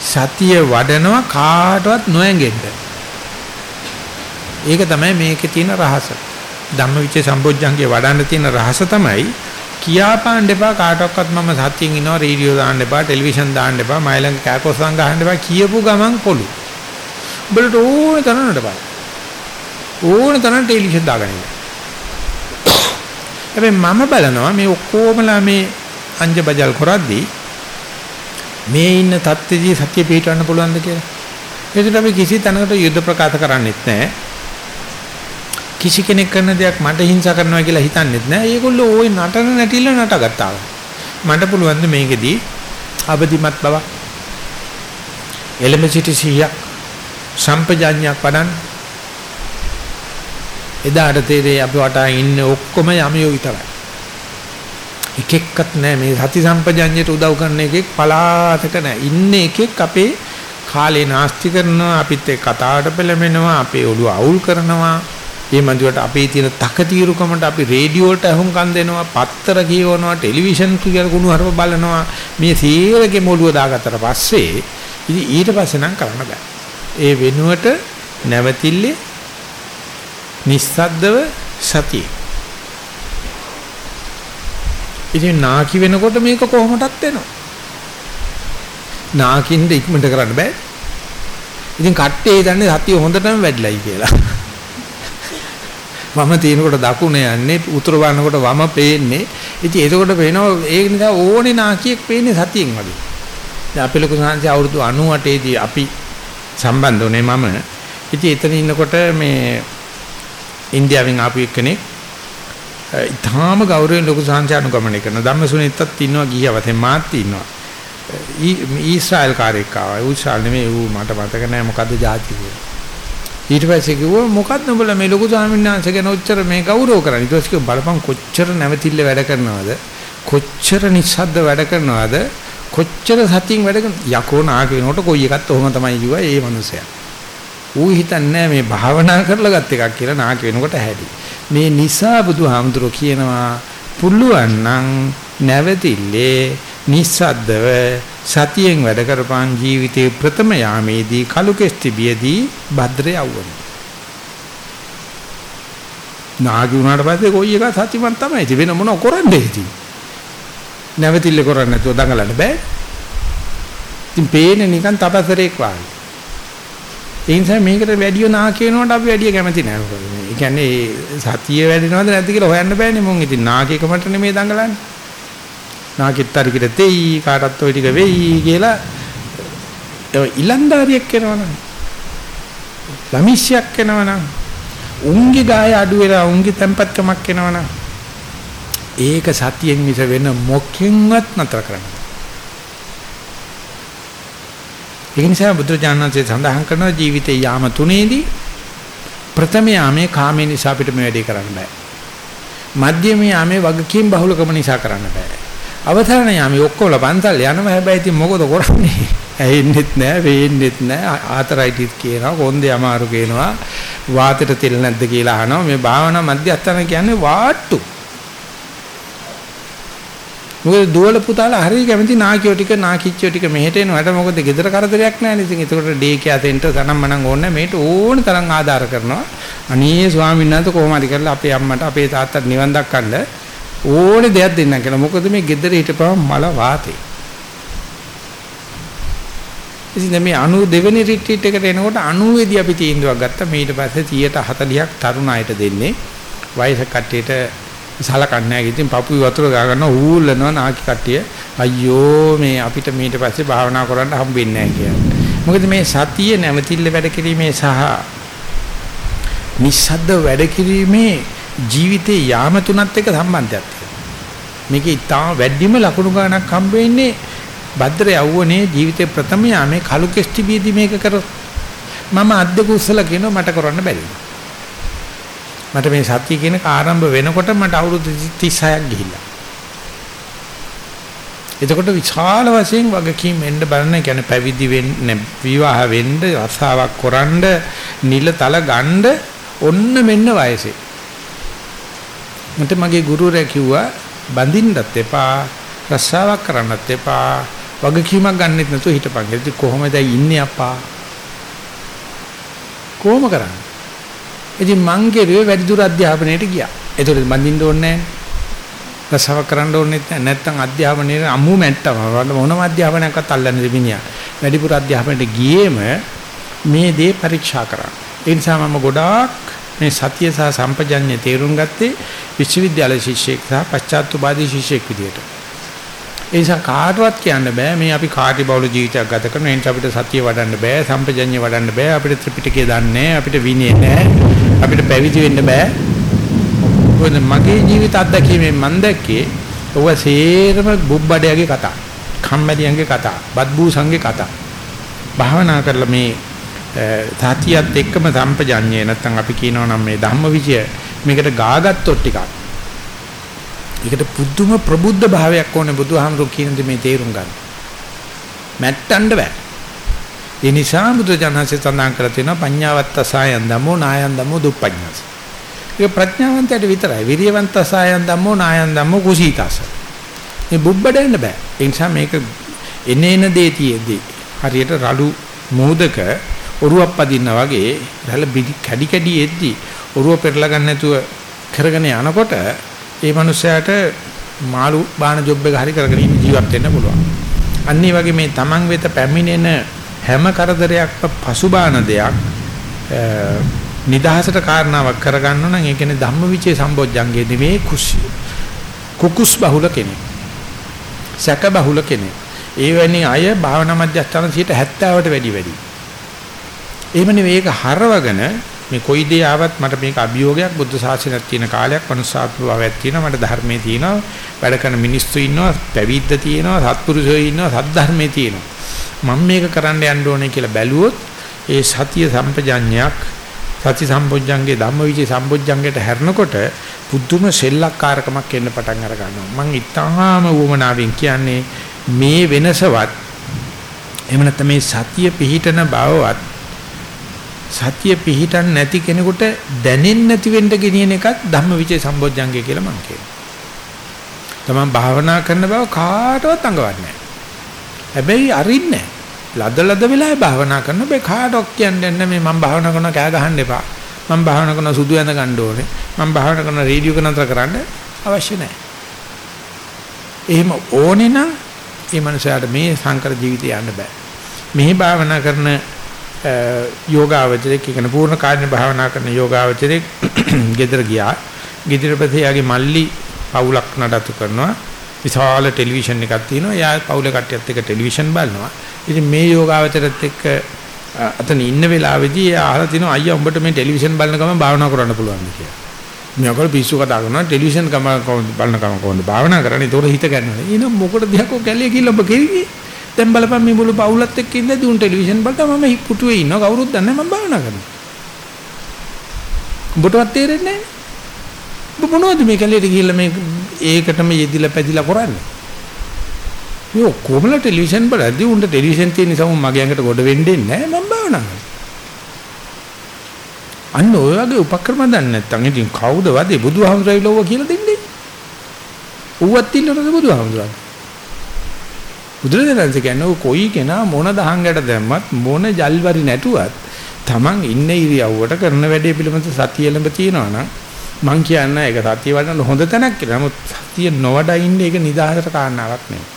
සතිය වඩනවා කාටවත් නොඇඟෙන්න. ඒක තමයි මේකේ තියෙන රහස. ධම්මවිචේ සම්බොජ්ජංගේ වඩන්න තියෙන රහස තමයි කියාපාන්න එපා කාටවත් මම සතියෙන් ඉනවා රේඩියෝ දාන්න එපා ටෙලිවිෂන් දාන්න එපා මයිලඟ කෑකොස්සන් ගහන්න එපා කියපු ගමන් පොළු. උඹලට ඕන තරනට බෑ. ඕන තරන ටෙලිවිෂන් දාගන්න. හැබැයි මම බලනවා මේ ඔක්කොමලා මේ අංජබජල් කරද්දී මේ ඉන්න தත්ත්වයේ සත්‍ය පිටවන්න පුළුවන්ද කියලා. ඒකට අපි කිසි තැනකට යුද්ධ ප්‍රකාශ කරන්නෙත් නැහැ. කිසි කෙනෙක් කරන දෙයක් මට හිංසා කරනවා කියලා හිතන්නෙත් නැහැ. ඒගොල්ලෝ ওই නටන නැටිල්ල නටගත්තා. මට පුළුවන් ද මේකෙදී අවදිමත් බව එළඹ සිටි සිහියක් සම්පජාඤ්ඤයක් වඩන් එදාට තේරෙයි අපි වටා ඉන්න ඔක්කොම යමියෝ විතරයි. එක එක්කත් නැහැ මේ සති සම්පජඤ්ඤයට උදව් කරන එකෙක් පලාතක නැහැ ඉන්නේ එකෙක් අපේ කාලේ නාස්ති කරනවා අපිත් එක්ක කතාවට පෙළඹෙනවා අපේ ඔළුව අවුල් කරනවා. මේ මන්දියට අපේ තියෙන තකතිරුකමට අපි රේඩියෝ වලට අහුම්කම් දෙනවා පත්තර කියවනවා ටෙලිවිෂන් කියලා කුණු හරප බලනවා. මේ සීරගේ මොළුව දාගත්තට පස්සේ ඉතින් ඊට පස්සේ නම් කරන්න බෑ. ඒ වෙනුවට නැවතිල්ලේ නිස්සද්දව සතිය ඉතින් නාකි වෙනකොට මේක කොහොමදත් වෙනවා නාකින්ද ඉක්මනට කරන්න බෑ ඉතින් කට්ටේ දන්නේ සතිය හොඳටම වැඩිලයි කියලා වම තියෙනකොට දකුණ යන්නේ උතුර බලනකොට වම පේන්නේ. ඉතින් එතකොට පේනවා ඒක නිසා ඕනේ නාකියෙක් පේන්නේ සතියෙන් වගේ. දැන් අපේ ලොකු සංහසේ අවුරුදු 98 දී අපි සම්බන්ධ වුණේ මම. ඉතින් එතන ඉන්නකොට මේ ඉන්දියාවෙන් ආපු එක්කෙනෙක් ඊටාම ගෞරවයෙන් ලොකු සංහසේ අනුගමනය කරන ධම්මසුනිත්තත් ඉන්නවා ගියවතෙන් මාත් ඉන්නවා. ඊශ්‍රායල් කාර්යයක් ආවා. ඌ නෙමෙයි ඌ මට මතක නෑ මොකද්ද જાති කියලා. ඊට පස්සේ කිව්වා මොකක්ද උඹලා මේ ලොකු ස්වාමීන් වහන්සේ ගැන ඔච්චර මේ ගෞරව කරන්නේ ඊට පස්සේ බලපන් කොච්චර නැවතිල්ල වැඩ කරනවද කොච්චර නිස්සද්ද වැඩ කරනවද කොච්චර සතියින් වැඩ කරන යකෝ නාගේනකොට කොයි එකත් ඔහොම තමයි කිව්වා ඒ මනුස්සයා ඌ හිතන්නේ මේ භාවනා කරලා ගත් එකක් කියලා නාග වෙනකොට හැටි මේ නිසා බුදුහාමුදුරෝ කියනවා පුළුවන් නම් නැවතිල්ලේ නිස්සද්දව සතියෙන් වැඩ කරපන් ජීවිතේ ප්‍රථම යාමේදී කලු කෙස්තිබියදී භද්‍රය අවවන. නාගි වුණාට පස්සේ කොයි එක සතිමත් තමයි. ඉතින් වෙන මොනව කරන්නේ ඉතින්? නැවතිල්ල කරන්නේ නැතුව දඟලන්න බෑ. ඉතින් පේන්නේ නිකන් තපසරේක් වගේ. ඒ නිසා මේකට වැඩිය නා කියනකොට අපි වැඩිය කැමති නෑ මොකද මේ. ඒ කියන්නේ සතිය වැඩිනවද නැද්ද කියලා හොයන්න බෑනේ මොන් ඉතින් නාකේකමට නෙමෙයි දඟලන්නේ. නාකිට්තරි කිර තෙයි කාටත් ওই ටික වෙයි කියලා ඒ ඉලන්දාරියක් වෙනවනම් ළමිෂ්‍යක් වෙනවනම් උන්ගේ ගාය අඩු වෙලා උන්ගේ tempatකමක් වෙනවනම් ඒක සතියෙන් මිස වෙන මොකෙන්වත් නතර කරන්න. ඒ නිසා බුදුජානනාංශය සඳහන් කරන ජීවිතේ යාම තුනේදී ප්‍රථම යාමේ කාමේ නිසා අපිට මේ වැඩේ කරන්න බෑ. මධ්‍යම යාමේ වගකීම් බහුලකම නිසා කරන්න බෑ. අවසාන යාමේ ඔක්කොම පන්සල් යනවා හැබැයි ඉතින් මොකද කරන්නේ? ඇහෙන්නෙත් නැහැ, වේන්නෙත් නැහැ, ආතරයිටිස් කියනවා, කොන්දේ අමාරු කියනවා, වාතයට තෙල් නැද්ද කියලා අහනවා. මේ භාවනා මධ්‍යස්ථාන කියන්නේ වාට්ටු. මොකද දුවල පුතාලා හරිය කැමති නාකියෝ ටික නාකිච්චෝ ටික මෙහෙට එනවට මොකද ගෙදර කරදරයක් නැහැ නේද? ඉතින් ඒකට ඩේ කියා දෙන්න තනම් මනම් ඕනේ මේට ඕන තරම් ආධාර කරනවා. අනේ ස්වාමීන් වහන්සේ කොහොම හරි කරලා අපේ අම්මට අපේ තාත්තට නිවන් දක්වන්න ඕනේ දෙයක් දෙන්නම් කියලා. මොකද මේ gedare හිටපම මල වාතේ. ඉතින් මේ 92 වෙනි රිට්‍රීට් එකට එනකොට 90 දී අපි තීන්දුවක් ගත්තා. ඊට පස්සේ 140ක් තරුණ අයට දෙන්නේ. වයස කට්ටියට සලකන්නේ නැහැ. ඉතින් පපුයි වතුර ගා ගන්න ඌල්ලනවා නාකි කට්ටිය. අයියෝ මේ අපිට ඊට පස්සේ භාවනා කරන්න හම්බෙන්නේ නැහැ කියන්නේ. මොකද මේ සතිය නැවතිල්ල වැඩ කිරීමේ සහ නිස්සද්ද වැඩ කිරීමේ ජීවිතේ යාම තුනත් එක්ක සම්බන්ධයක් තියෙනවා. මේකේ ඉතාම වැඩිම ලකුණු ගණක් හම්බ වෙන්නේ භද්‍ර යවුවනේ ජීවිතේ ප්‍රථම යාමේ කලු කෙස්ටි බීදි මේක කරොත් මම අද්දක උස්සලා කියනවා මට කරන්න බැරි මට මේ සත්‍ය කියන ආරම්භ වෙනකොට මට අවුරුදු 36ක් ගිහිල්ලා. එතකොට විශාල වශයෙන් වගකීම් එන්න බලන කියන්නේ පැවිදි වෙන්න විවාහ වෙන්න රසාවක් කරන්න නිලතල ගන්න ඔන්න මෙන්න වයසේ. මට මගේ ගුරුවරයා කිව්වා බඳින්නත් එපා රසාවක් කරන්නත් එපා වගකීමක් ගන්නෙත් නැතුව හිටපන්. ඒක කොහොමද ඉන්නේ අප්පා? කොහොම කරන්නේ? ඉතින් මං කෙරුවේ වැඩි දුර අධ්‍යාපනයට ගියා. ඒතකොට බඳින්න ඕනේ නැහැ. රසාව කරන්න ඕනේ නැත්නම් අධ්‍යාපනයේ අමු මැට්ටම මොනම අධ්‍යාපනයක්වත් අල්ලන්නේ දෙමිනියා. වැඩිපුර අධ්‍යාපනයට ගියේම මේ දේ පරීක්ෂා කරා. ඒ නිසා මම ගොඩාක් මේ සතිය සහ සම්පජඤ්ඤය තේරුම් ගත්තේ විශ්වවිද්‍යාල ශිෂ්‍යෙක් සහ පශ්චාත්තුපාදී ශිෂ්‍යෙක් විදියට. ඒ නිසා කාටවත් කියන්න බෑ මේ අපි කාටි බහුල ජීවිතයක් ගත කරන එන්ට අපිට සතිය වඩන්න බෑ සම්පජඤ්ඤය වඩන්න බෑ අපිට ත්‍රිපිටකය දන්නේ අපිට විනය නෑ අපිට පැවිදි වෙන්න බෑ මොකද මගේ ජීවිත අත්දැකීමෙන් මම දැක්කේ ඔව සේරම බුබ්බඩයාගේ කතා කම්මැලියන්ගේ කතා බත්බූසන්ගේ කතා භාවනා කරලා මේ සතියත් එක්කම සම්පජඤ්ඤය නැත්තම් අපි කියනවා නම් මේ ධම්මවිචය මේකට ගාගත්තොත් ටිකක් ඒකට පුදුම ප්‍රබුද්ධ භාවයක් ඕනේ බුදුහාමුදුරු කියන දේ මේ තේරුම් ගන්න. මැට්ටන්න බෑ. ඒ නිසා බුදුජානසෙ සඳහන් කරලා තියෙනවා පඤ්ඤාවත්ත සායන් ධම්මෝ නායන් ධම්මෝ දුප්පඤ්ඤාස. ඒක ප්‍රඥාවන්තයට විතරයි. විරියවන්ත සායන් ධම්මෝ නායන් ධම්මෝ කුසීතස. මේ බුබ්බඩෙන්න බෑ. ඒ නිසා මේක එනේන දේ තියේදී හරියට රළු මෝදක ඔරුවක් පදින්න වගේ රැළ කැඩි කැඩි එද්දි ඔරුව පෙරලා ගන්න නැතුව කරගෙන යනකොට ඒ මනුස්සයාට මාළු බාන ජොබ් එක හරි කරගෙන ඉන්න ජීවත් වෙන්න පුළුවන්. අන්න ඒ වගේ මේ Taman වෙත පැමිණෙන හැම කරදරයක්ම පසුබාන දෙයක් නිදහසට කාරණාවක් කරගන්න නම් ඒ කියන්නේ ධම්මවිචේ සම්බොජ්ජංගේ නෙමේ කුසි. කුකුස් බහුල කෙනෙක්. සැක බහුල කෙනෙක්. ඒ වැනි අය භාවනා මධ්‍යස්ථාන 70ට වැඩි වැඩි. එහෙම නෙවෙයි ඒක හරවගෙන මේ කොයි දේ ආවත් මට මේක අභියෝගයක් බුද්ධ ශාසනයක් තියෙන කාලයක් මනුස්සාත්ම භාවයක් තියෙනවා මට ධර්මයේ තියෙනවා වැඩ කරන මිනිස්සු ඉන්නවා පැවිද්ද තියෙනවා සත්පුරුෂයෝ ඉන්නවා සද්ධර්මයේ තියෙනවා මම මේක කරන්න යන්න ඕනේ කියලා බැලුවොත් ඒ සතිය සම්පජඤ්ඤයක් සති සම්පොඥංගේ ධම්මවිචේ සම්පොඥංගයට හැරෙනකොට පුදුම සෙල්ලක්කාරකමක් එන්න පටන් අර ගන්නවා මම ඉතාම වුමනාවෙන් කියන්නේ මේ වෙනසවත් එහෙම නැත්නම් මේ සතිය පිහිටන බවවත් සතිය පිහිටන් නැති කෙනෙකුට දැනෙන්නේ නැති වෙන්න ගෙනියන එකත් ධම්මවිචේ සම්බොජ්ජංගය කියලා මම කියනවා. තමන් භාවනා කරන බව කාටවත් අඟවන්නේ නැහැ. හැබැයි අරින්නේ ලද ලද වෙලාවේ භාවනා කරන බෑ කාටවත් කියන්නේ නැහැ මේ මම භාවනා කරනවා කෑ ගහන්න එපා. මම භාවනා කරන සුදු ඇඳ ගන්න ඕනේ. මම භාවනා කරන රේඩියෝ එක නතර කරන්න අවශ්‍ය නැහැ. එහෙම ඕනේ නම් ඒ මනුස්සයාට මේ සංකර ජීවිතය යන්න බෑ. මෙහි භාවනා කරන යෝගාවචරයේ කියන පූර්ණ කාර්ය භාවනා කරන යෝගාවචරයේ ගෙදර ගියා. ගෙදර ප්‍රතියාගේ මල්ලි පවුලක් නඩත්තු කරනවා. විශාල ටෙලිවිෂන් එකක් තියෙනවා. යා පවුල කට්ටියත් එක්ක ටෙලිවිෂන් බලනවා. ඉතින් මේ යෝගාවචරයත් එක්ක අතන ඉන්න වෙලාවේදී අහලා තිනවා අයියා උඹට මේ ටෙලිවිෂන් බලන ගමන් භාවනා කරන්න පුළුවන්ද කියලා. මේකවල පිස්සු කතා කරනවා ටෙලිවිෂන් කම බලන ගමන් කොහොමද භාවනා කරන්නේ? ඒතොර හිත ගන්නවා. එන මොකටද දිහා කැලිය කියලා ඔබ කෙරියේ? දැන් බලපන් මේ මුළු පවුලත් එක්ක ඉඳලා උන් ටෙලිවිෂන් බලලා මම පුටුවේ ඉන්නවා කවුරුත් දන්නේ නැහැ මම භාවනා කරනවා. උඹටවත් තේරෙන්නේ නැහැ. ඔබ මොනවද මේ කැලේට ගිහිල්ලා මේ ඒකටම යෙදිලා පැදිලා කරන්නේ? මේ කොහොමද ටෙලිවිෂන් බලද්දී උන්ට ටෙලිවිෂන් තියෙන නිසා මගේ ඇඟට ගොඩ වෙන්නේ නැහැ මම භාවනා කරනවා. අන්න ඔය වගේ උපක්‍රම දන්නේ නැත්නම් ඉතින් කවුද වදේ බුදුහාමුදුරුවෝ කියලා දෙන්නේ? ඌවත් ඉන්නවද බුදුහාමුදුරුවෝ? බුදුරජාණන් කියන්නේ කොයි කෙනා මොන දහංගට දැම්මත් මොන ජල්වරි නැටුවත් Taman ඉන්න ඉරියව්වට කරන වැඩේ පිළිබඳ සතිය ලැබ තියෙනවා නම් මං කියන්නේ ඒක සතිය වඩන හොඳ තැනක් කියලා. නමුත් සතිය නොවඩා ඉන්නේ ඒක නිදාහතර කාරණාවක් නෙවෙයි.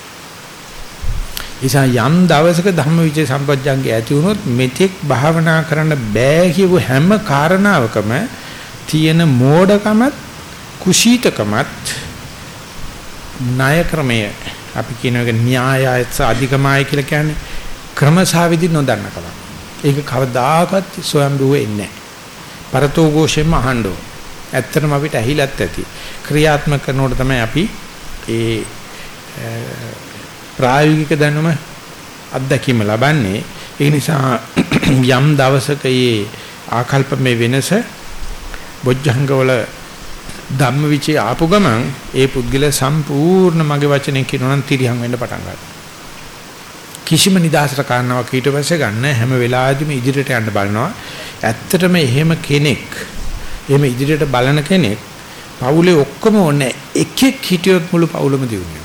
නිසා යම් දවසක ධම්මවිචේ සම්පජ්ජංගේ ඇති වුණොත් මෙතෙක් භාවනා කරන්න බෑ කියපු හැම කාරණාවකම තියෙන මෝඩකමත් කුසීතකමත් ණය ක්‍රමය අපි කියන එක න්‍යායයත් අධිකමයි කියලා කියන්නේ ක්‍රමසාවිදි නොදන්නකම. ඒක කවදාකවත් සොයම්බුවේ ඉන්නේ නැහැ. පරතෝ ഘോഷෙම අහන්න ඇත්තටම අපිට ඇහිලත් ඇති. ක්‍රියාත්මක කරනකොට තමයි අපි ඒ ප්‍රායෝගික දැනුම අත්දැකීම ලබන්නේ. ඒ නිසා යම් දවසක මේ ආකල්පමේ වෙනස බොජ්ජංගවල ධම්මවිචේ ආපු ගමන් ඒ පුද්ගල සම්පූර්ණ මගේ වචනෙන් කියනවා නම් තිරියම් වෙන්න පටන් ගන්නවා. කිසිම නිදාසට කාරණාවක් ඊට පස්සේ ගන්න හැම වෙලාවෙදිම ඉදිරියට යන්න බලනවා. ඇත්තටම එහෙම කෙනෙක් එහෙම ඉදිරියට බලන කෙනෙක් පවුලේ ඔක්කොම ඕනේ එකෙක් හිටියොත් මුළු පවුලම දියුනේ.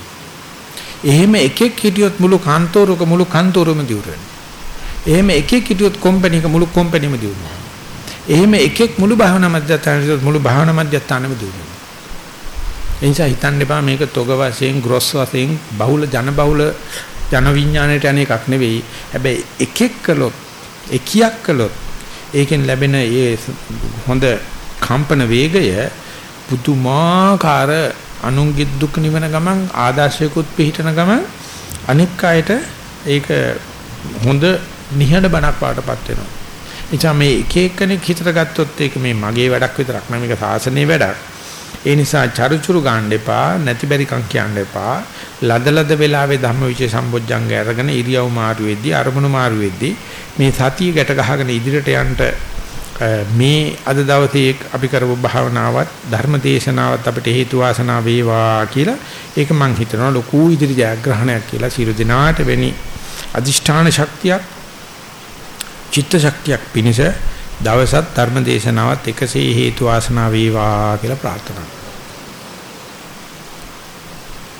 එහෙම එකෙක් හිටියොත් මුළු කාන්තෝරක මුළු කාන්තෝරම දියුරෙන. එහෙම එකෙක් හිටියොත් කම්පැනික මුළු කම්පැනිම දියුනවා. එහෙම එකෙක් මුළු භාවනා මධ්‍යස්ථානෙ හිටියොත් මුළු භාවනා මධ්‍යස්ථානෙම දියුනවා. ඒ නිසා හිතන්න එපා මේක තොග වශයෙන් ග්‍රොස් වශයෙන් බහුල ජන බහුල ජන විඥාණයට යන එකක් නෙවෙයි. හැබැයි එකෙක් කළොත් එකියක් කළොත් ඒකෙන් ලැබෙන ඒ හොඳ කම්පන වේගය පුදුමාකාර අනුන්ගේ දුක් නිවන ගමන් ආදර්ශයකුත් පිළිටන ගමන් අනික් අයට ඒක හොඳ නිහඬ බණක් වාටපත් වෙනවා. එචා මේ එක එක්කෙනෙක් හිතට ගත්තොත් ඒක මේ මගේ වැඩක් විතරක් නෙමෙයි මේක සාසනීය වැඩක්. ඒ නිසා චරුචුරු ගන්න එපා නැති බැරි කම් කියන්න එපා. ලදලද වෙලාවේ ධම්මවිචේ සම්බොජ්ජංග අරගෙන ඉරියව් මාරු වෙද්දී අරමුණු මාරු වෙද්දී මේ සතිය ගැට ගහගෙන ඉදිරියට යන්න මේ අද දවසේ අපි කරපු භාවනාවත් ධර්ම දේශනාවත් අපිට හේතු වාසනා වේවා කියලා ඒක මම හිතනවා ලොකු ඉදිරි ජයග්‍රහණයක් කියලා සියලු දිනාට වෙනි අදිෂ්ඨාන ශක්තියක් චිත්ත ශක්තියක් පිණිස දවසත් ධර්ම දේශනාවත් එකසේ හේතු වාසනා වේවා කියලා ප්‍රාර්ථනා